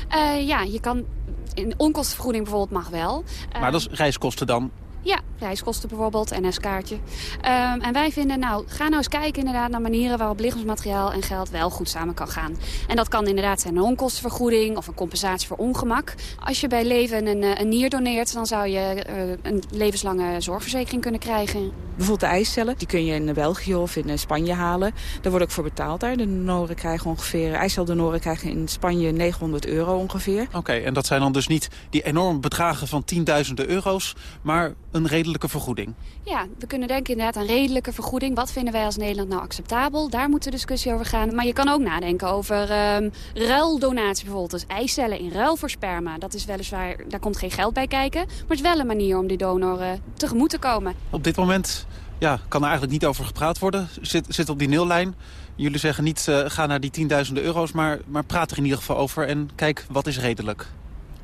Eh, ja, je kan... In onkostenvergoeding bijvoorbeeld mag wel. Eh, Maar dat is reiskosten dan. Ja, reiskosten bijvoorbeeld, NS-kaartje. Ehm, en wij vinden, nou, ga nou eens kijken inderdaad naar manieren waarop lichaamsmateriaal en geld wel goed samen kan gaan. En dat kan inderdaad zijn een onkostenvergoeding of een compensatie voor ongemak. Als je bij leven een, eh, een nier doneert, dan zou je uh, een levenslange zorgverzekering kunnen krijgen. Bijvoorbeeld de ijscellen, die kun je in België of in Spanje halen. Daar wordt ook voor betaald daar. De donoren krijgen ongeveer, ijsceldonoren krijgen in Spanje 900 euro ongeveer. Oké, en dat zijn dan dus niet die enorme bedragen van tienduizenden euro's, maar een redelijke vergoeding? Ja, we kunnen denken inderdaad aan redelijke vergoeding. Wat vinden wij als Nederland nou acceptabel? Daar moet de discussie over gaan. Maar je kan ook nadenken over um, ruildonatie bijvoorbeeld. Dus eicellen in ruil voor sperma. Dat is weliswaar, daar komt geen geld bij kijken. Maar het is wel een manier om die donoren tegemoet te komen. Op dit moment ja, kan er eigenlijk niet over gepraat worden. Zit, zit op die nillijn. Jullie zeggen niet, uh, ga naar die tienduizenden euro's, maar, maar praat er in ieder geval over en kijk wat is redelijk.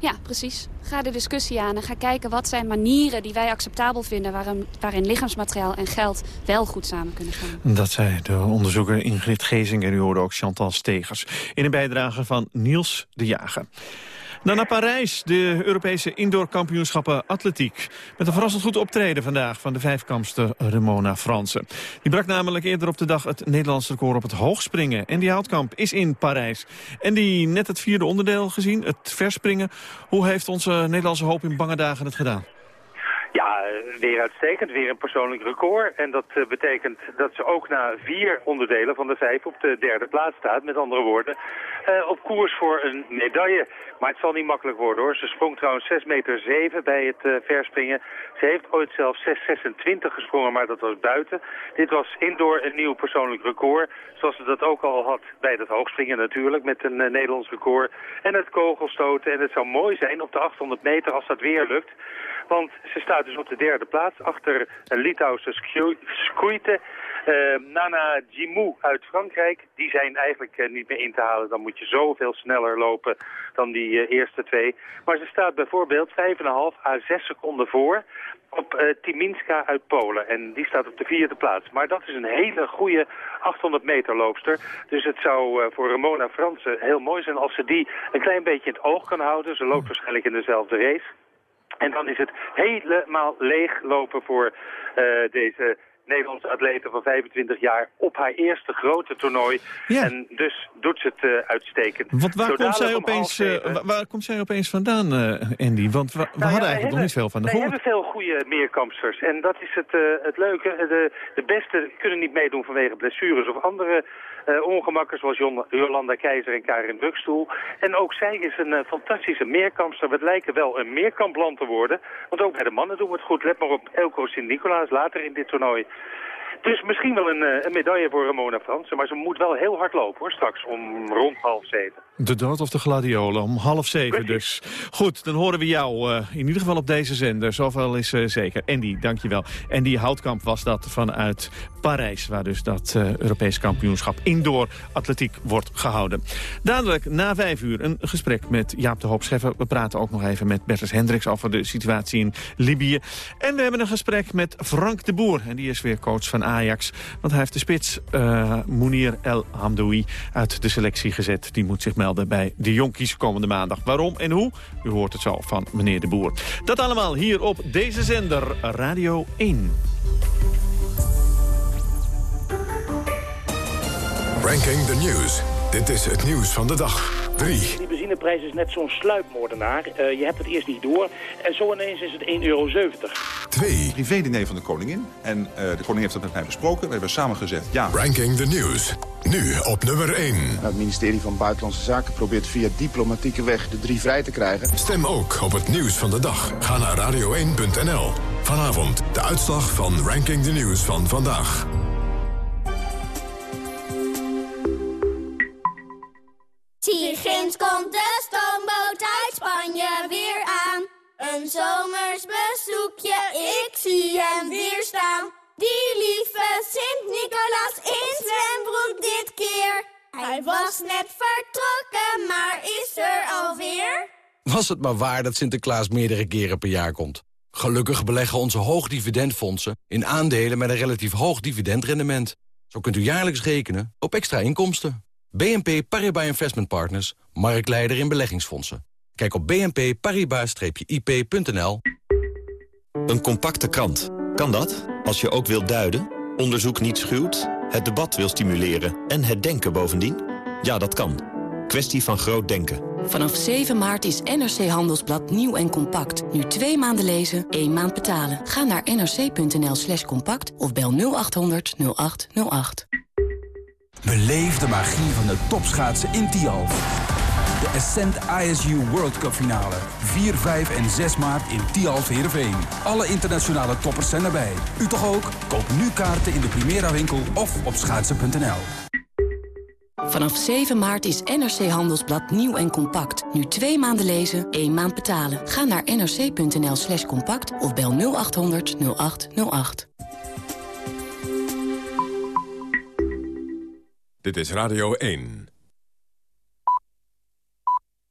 Ja, precies. Ga de discussie aan en ga kijken wat zijn manieren die wij acceptabel vinden... waarin, waarin lichaamsmateriaal en geld wel goed samen kunnen gaan. Dat zei de onderzoeker Ingrid Gezing en u hoorde ook Chantal Stegers... in een bijdrage van Niels de Jager. Dan naar Parijs, de Europese indoorkampioenschappen atletiek. Met een verrassend goed optreden vandaag van de vijfkamster Ramona Fransen. Die brak namelijk eerder op de dag het Nederlandse record op het hoogspringen. En die houtkamp is in Parijs. En die net het vierde onderdeel gezien, het verspringen. Hoe heeft onze Nederlandse hoop in bange dagen het gedaan? Ja, weer uitstekend. Weer een persoonlijk record. En dat uh, betekent dat ze ook na vier onderdelen van de vijf op de derde plaats staat. Met andere woorden, uh, op koers voor een medaille. Maar het zal niet makkelijk worden hoor. Ze sprong trouwens 6 meter 7 bij het uh, verspringen. Ze heeft ooit zelfs 6,26 gesprongen, maar dat was buiten. Dit was indoor een nieuw persoonlijk record. Zoals ze dat ook al had bij het hoogspringen natuurlijk. Met een Nederlands record. En het kogelstoten. En het zou mooi zijn op de 800 meter als dat weer lukt. Want ze staat dus op de derde plaats achter een Litouwse Skuite. Uh, Nana Jimou uit Frankrijk, die zijn eigenlijk uh, niet meer in te halen. Dan moet je zoveel sneller lopen dan die uh, eerste twee. Maar ze staat bijvoorbeeld 5,5 à 6 seconden voor op Timinska uit Polen. En die staat op de vierde plaats. Maar dat is een hele goede 800 meter loopster. Dus het zou voor Ramona Fransen heel mooi zijn als ze die een klein beetje in het oog kan houden. Ze loopt waarschijnlijk in dezelfde race. En dan is het helemaal leeglopen voor uh, deze Nederlandse atlete van 25 jaar op haar eerste grote toernooi. Ja. En dus doet ze het uh, uitstekend. Want waar, komt zij, opeens, uh, waar, komt zij opeens vandaan, uh, Andy? Want we, we nou, hadden ja, eigenlijk nog niet veel van de We hebben veel goede meerkampsters. En dat is het, het leuke. De, de beste kunnen niet meedoen vanwege blessures of andere ongemakken zoals Jolanda Keizer en Karin Bukstoel. En ook zij is een uh, fantastische meerkampster. We lijken wel een meerkampland te worden. Want ook bij de mannen doen we het goed. Let maar op Elko Sint-Nicolaas later in dit toernooi. Dus misschien wel een, eh, een, medaille voor Ramona Fransen. Maar ze moet wel heel hard lopen hoor, straks om rond half zeven. De dood of de gladiolen, om half zeven dus. Goed, dan horen we jou uh, in ieder geval op deze zender. Zoveel is uh, zeker. Andy, dankjewel. Andy Houtkamp was dat vanuit Parijs... waar dus dat uh, Europees kampioenschap indoor atletiek wordt gehouden. Dadelijk na vijf uur een gesprek met Jaap de Hoop Scheffer. We praten ook nog even met Bertus Hendricks over de situatie in Libië. En we hebben een gesprek met Frank de Boer. En die is weer coach van Ajax. Want hij heeft de spits Mounir El Hamdoui uit de selectie gezet. Die moet zich melden bij de jonkies komende maandag. Waarom en hoe? U hoort het zo van meneer de Boer. Dat allemaal hier op deze zender Radio 1. Ranking the News. Dit is het nieuws van de dag. 3. Benzineprijs is net zo'n sluipmoordenaar. Uh, je hebt het eerst niet door. En zo ineens is het 1,70 euro. 2. Privé-diner van de koningin. En uh, de koningin heeft dat met mij besproken. We hebben samen gezegd ja. Ranking the News. Nu op nummer 1. Nou, het ministerie van Buitenlandse Zaken probeert via diplomatieke weg de drie vrij te krijgen. Stem ook op het nieuws van de dag. Ga naar radio1.nl. Vanavond de uitslag van Ranking the News van vandaag. Zomers bezoekje, ik zie hem weer staan. Die lieve Sint-Nicolaas in zwembroek dit keer. Hij was net vertrokken, maar is er alweer. Was het maar waar dat Sinterklaas meerdere keren per jaar komt. Gelukkig beleggen onze hoogdividendfondsen in aandelen met een relatief hoog dividendrendement. Zo kunt u jaarlijks rekenen op extra inkomsten. BNP Paribas Investment Partners, marktleider in beleggingsfondsen. Kijk op bnpparibas-ip.nl. Een compacte krant. Kan dat? Als je ook wilt duiden, onderzoek niet schuwt, het debat wil stimuleren en het denken bovendien? Ja, dat kan. Kwestie van groot denken. Vanaf 7 maart is NRC Handelsblad nieuw en compact. Nu twee maanden lezen, één maand betalen. Ga naar nrc.nl slash compact of bel 0800 0808. Beleef de magie van de topschaatsen in Tialf. De Ascent ISU World Cup finale. 4, 5 en 6 maart in Tialf Heerenveen. Alle internationale toppers zijn erbij. U toch ook? Koop nu kaarten in de Primera winkel of op schaatsen.nl. Vanaf 7 maart is NRC Handelsblad nieuw en compact. Nu twee maanden lezen, één maand betalen. Ga naar nrc.nl slash compact of bel 0800 0808. Dit is Radio 1.